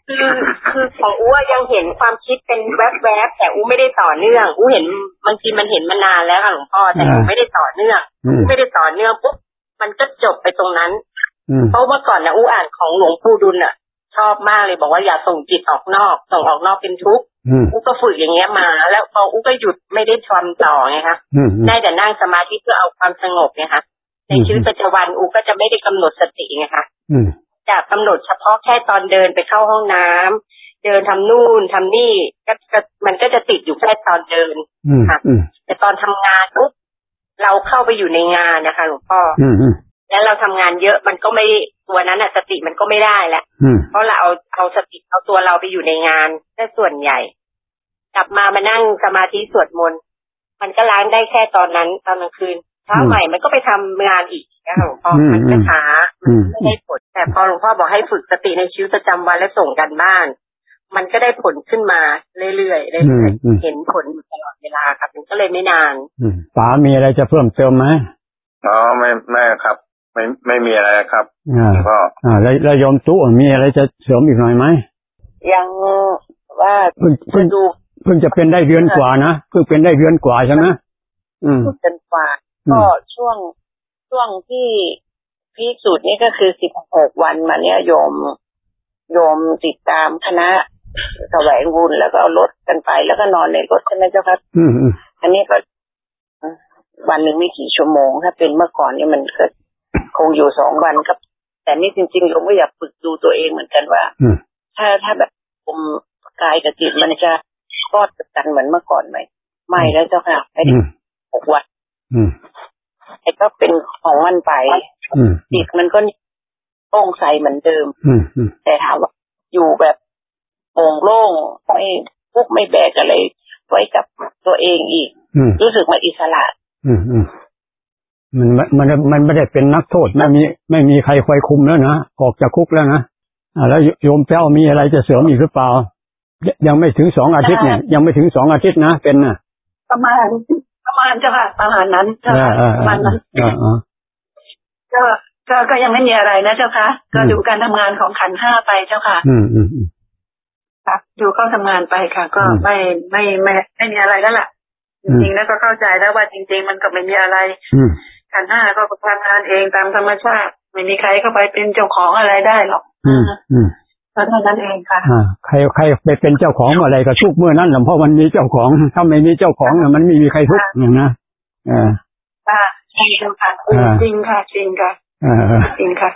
คือคือของอู้อะยังเห็นความคิดเป็นแวบๆแต่อู้ไม่ได้ต่อเนื่องอู้เห็นบางทีมันเห็นมานานแล้วค่ะหลวงพ่อแต่อู้ไม่ได้ต่อเนื่องอืมอู้ไม่ได้ต่อเนื่องปุ๊บมันก็จบไปตรงนั้นอืมเพราะเมื่อก่อนนะอู้อ่านของหลวงปู่ดุลอะ ชอบมากเลยบอกว่าอย่าส่งจิตออกนอก ส่งออกนอกเป็นทุกข์อืมอู้ก็ฝึกอย่างเงี้ยมา แล้วพออู้ก็หยุดไม่ได้ทำต่อไงคะอืมได้แต่นั่งสมาธิเพื่อเอาความสงบไงคะในชีวิตประจำวันอู้ก็จะไม่ได้กำหนดสติไงคะอืมจะกำหนดเฉพาะแค่ตอนเดินไปเข้าห้องน้ำเดินทำนู่นทำนี่ก็ก็มันก็จะติดอยู่แค่ตอนเดินอืมอืมแต่ตอนทำงานปุ๊บเราเข้าไปอยู่ในงานนะคะหลวงพ่ออืมอืม แล้วเราทำงานเยอะมันก็ไม่ตัวนั้นอะสติมันก็ไม่ได้แหละอืมเพราะเราเอาเอาสติเอาตัวเราไปอยู่ในงานแค่ส่วนใหญ่ กลับมามานั่งสมาธิสวดมนต์มันก็ล้างได้แค่ตอนนั้นตอนกลางคืนเช้าใหม่มันก็ไปทำงานอีกนะคะหลวงพ่อมันก็ช้าอืมไม่ได้ผล แต่พอหลวงพ่อบอกให้ฝึกสติในชีวิตประจำวันและส่งกันบ้าน มันก็ได้ผลขึ้นมาเรื่อยๆเรื่อืมอยอืมๆเห็นผลอยู่ตลอดเวลาครับมันก็เลยไม่นานอืมป๋ามีอะไรจะเพิ่มเติมไหมอ๋อไม่ไม่ครับ ไม่ไม่มีอะไรครับอ่าก็อ่าแล้วแล้วโยมตู้มีอะไรจะเสริมอีกหน่อยไหมยังว่าเพิ่งเพิ่งดูเพิ่งจะเป็นได้เดือนกว่านะเพิ่งเป็นได้เดือนกว่าใช่ไหมอืมจนกว่าอืมก็ช่วงช่วงที่พีคสุดนี่ก็คือสิบหกวันมาเนี้ยโยมโยมติดตามคณะแสวงบุญแล้วก็เอารถกันไปแล้วก็นอนในรถใช่ไหมเจ้าคะอืมอืมอันนี้ก็วันหนึ่งไม่กี่ชั่วโมง ถ้าเป็นเมื่อก่อนนี่มันก็ค งอยู่สองวันกับ แต่นี่จริงๆโยมก็อยากฝึกดูตัวเองเหมือนกันว่าอืมถ้าถ้าแบบผมกายกับจิตมันจะรอดกันเหมือนเมื่อก่อนไหมไม่แล้วเจ้าค่ะไม่ได้อืมหกวันอืมแต่ก็เป็นของมันไปอืมจิตมันก็โล่งใสเหมือนเดิมอืมอืมแต่ถามว่าอยู่แบบโปร่งโล่งไม่พวกไม่แบกอะไรไว้กับตัวเองอีกอืมรู้สึกมาอิสระอื มอืมมันมันมันมันไม่ได้เป็นนักโทษไม่มีไม่มีใครคอยคุมแล้วนะออกจากคุกแล้วนะอ่าแล้วโยมแป้วมีอะไรจะเสริมอีกหรือเปล่ายังยังไม่ถึงสองอาทิตย์เนี่ย ยังไม่ถึงสองอาทิตย์นะเป็นนะประมาณประมาณเจ้าค่ะประมาณนั้นเจ้าเออค่ะเออประมาณนั้นเออเออก็ก็ก็ยังไม่มีอะไรนะเจ้าค่ะก็อืมดูการทำงานของขันธ์ห้าไปเจ้าค่ะ อืมอืมอืมค่ะดูเข้าทำงานไปค่ะ ก็อืมไม่ไม่ไม่ไม่มีอะไรแล้วล่ะจอืมริงๆแล้วก็เข้าใจแล้วว่าจริง ๆ มันก็ไม่มีอะไรอืม ขันธ์ห้าก็ทำงานเองตามธรรมชาติ ไม่มีใครเข้าไปเป็นเจ้าของอะไรได้หรอก อืมอืมก็เท่านั้นเองค่ะอ่าใครใครไปเป็นเจ้าของอะไรก็ทุกข์เมื่อนั้นแหละเพราะมันมีเจ้าของ ถ้าไม่มีเจ้าของน่ะมันไม่มีใครทุกข์อย่างนะเออค่ะจริงค่ะอ่าจริงค่ะจริงค่ะเออจริงค่ะ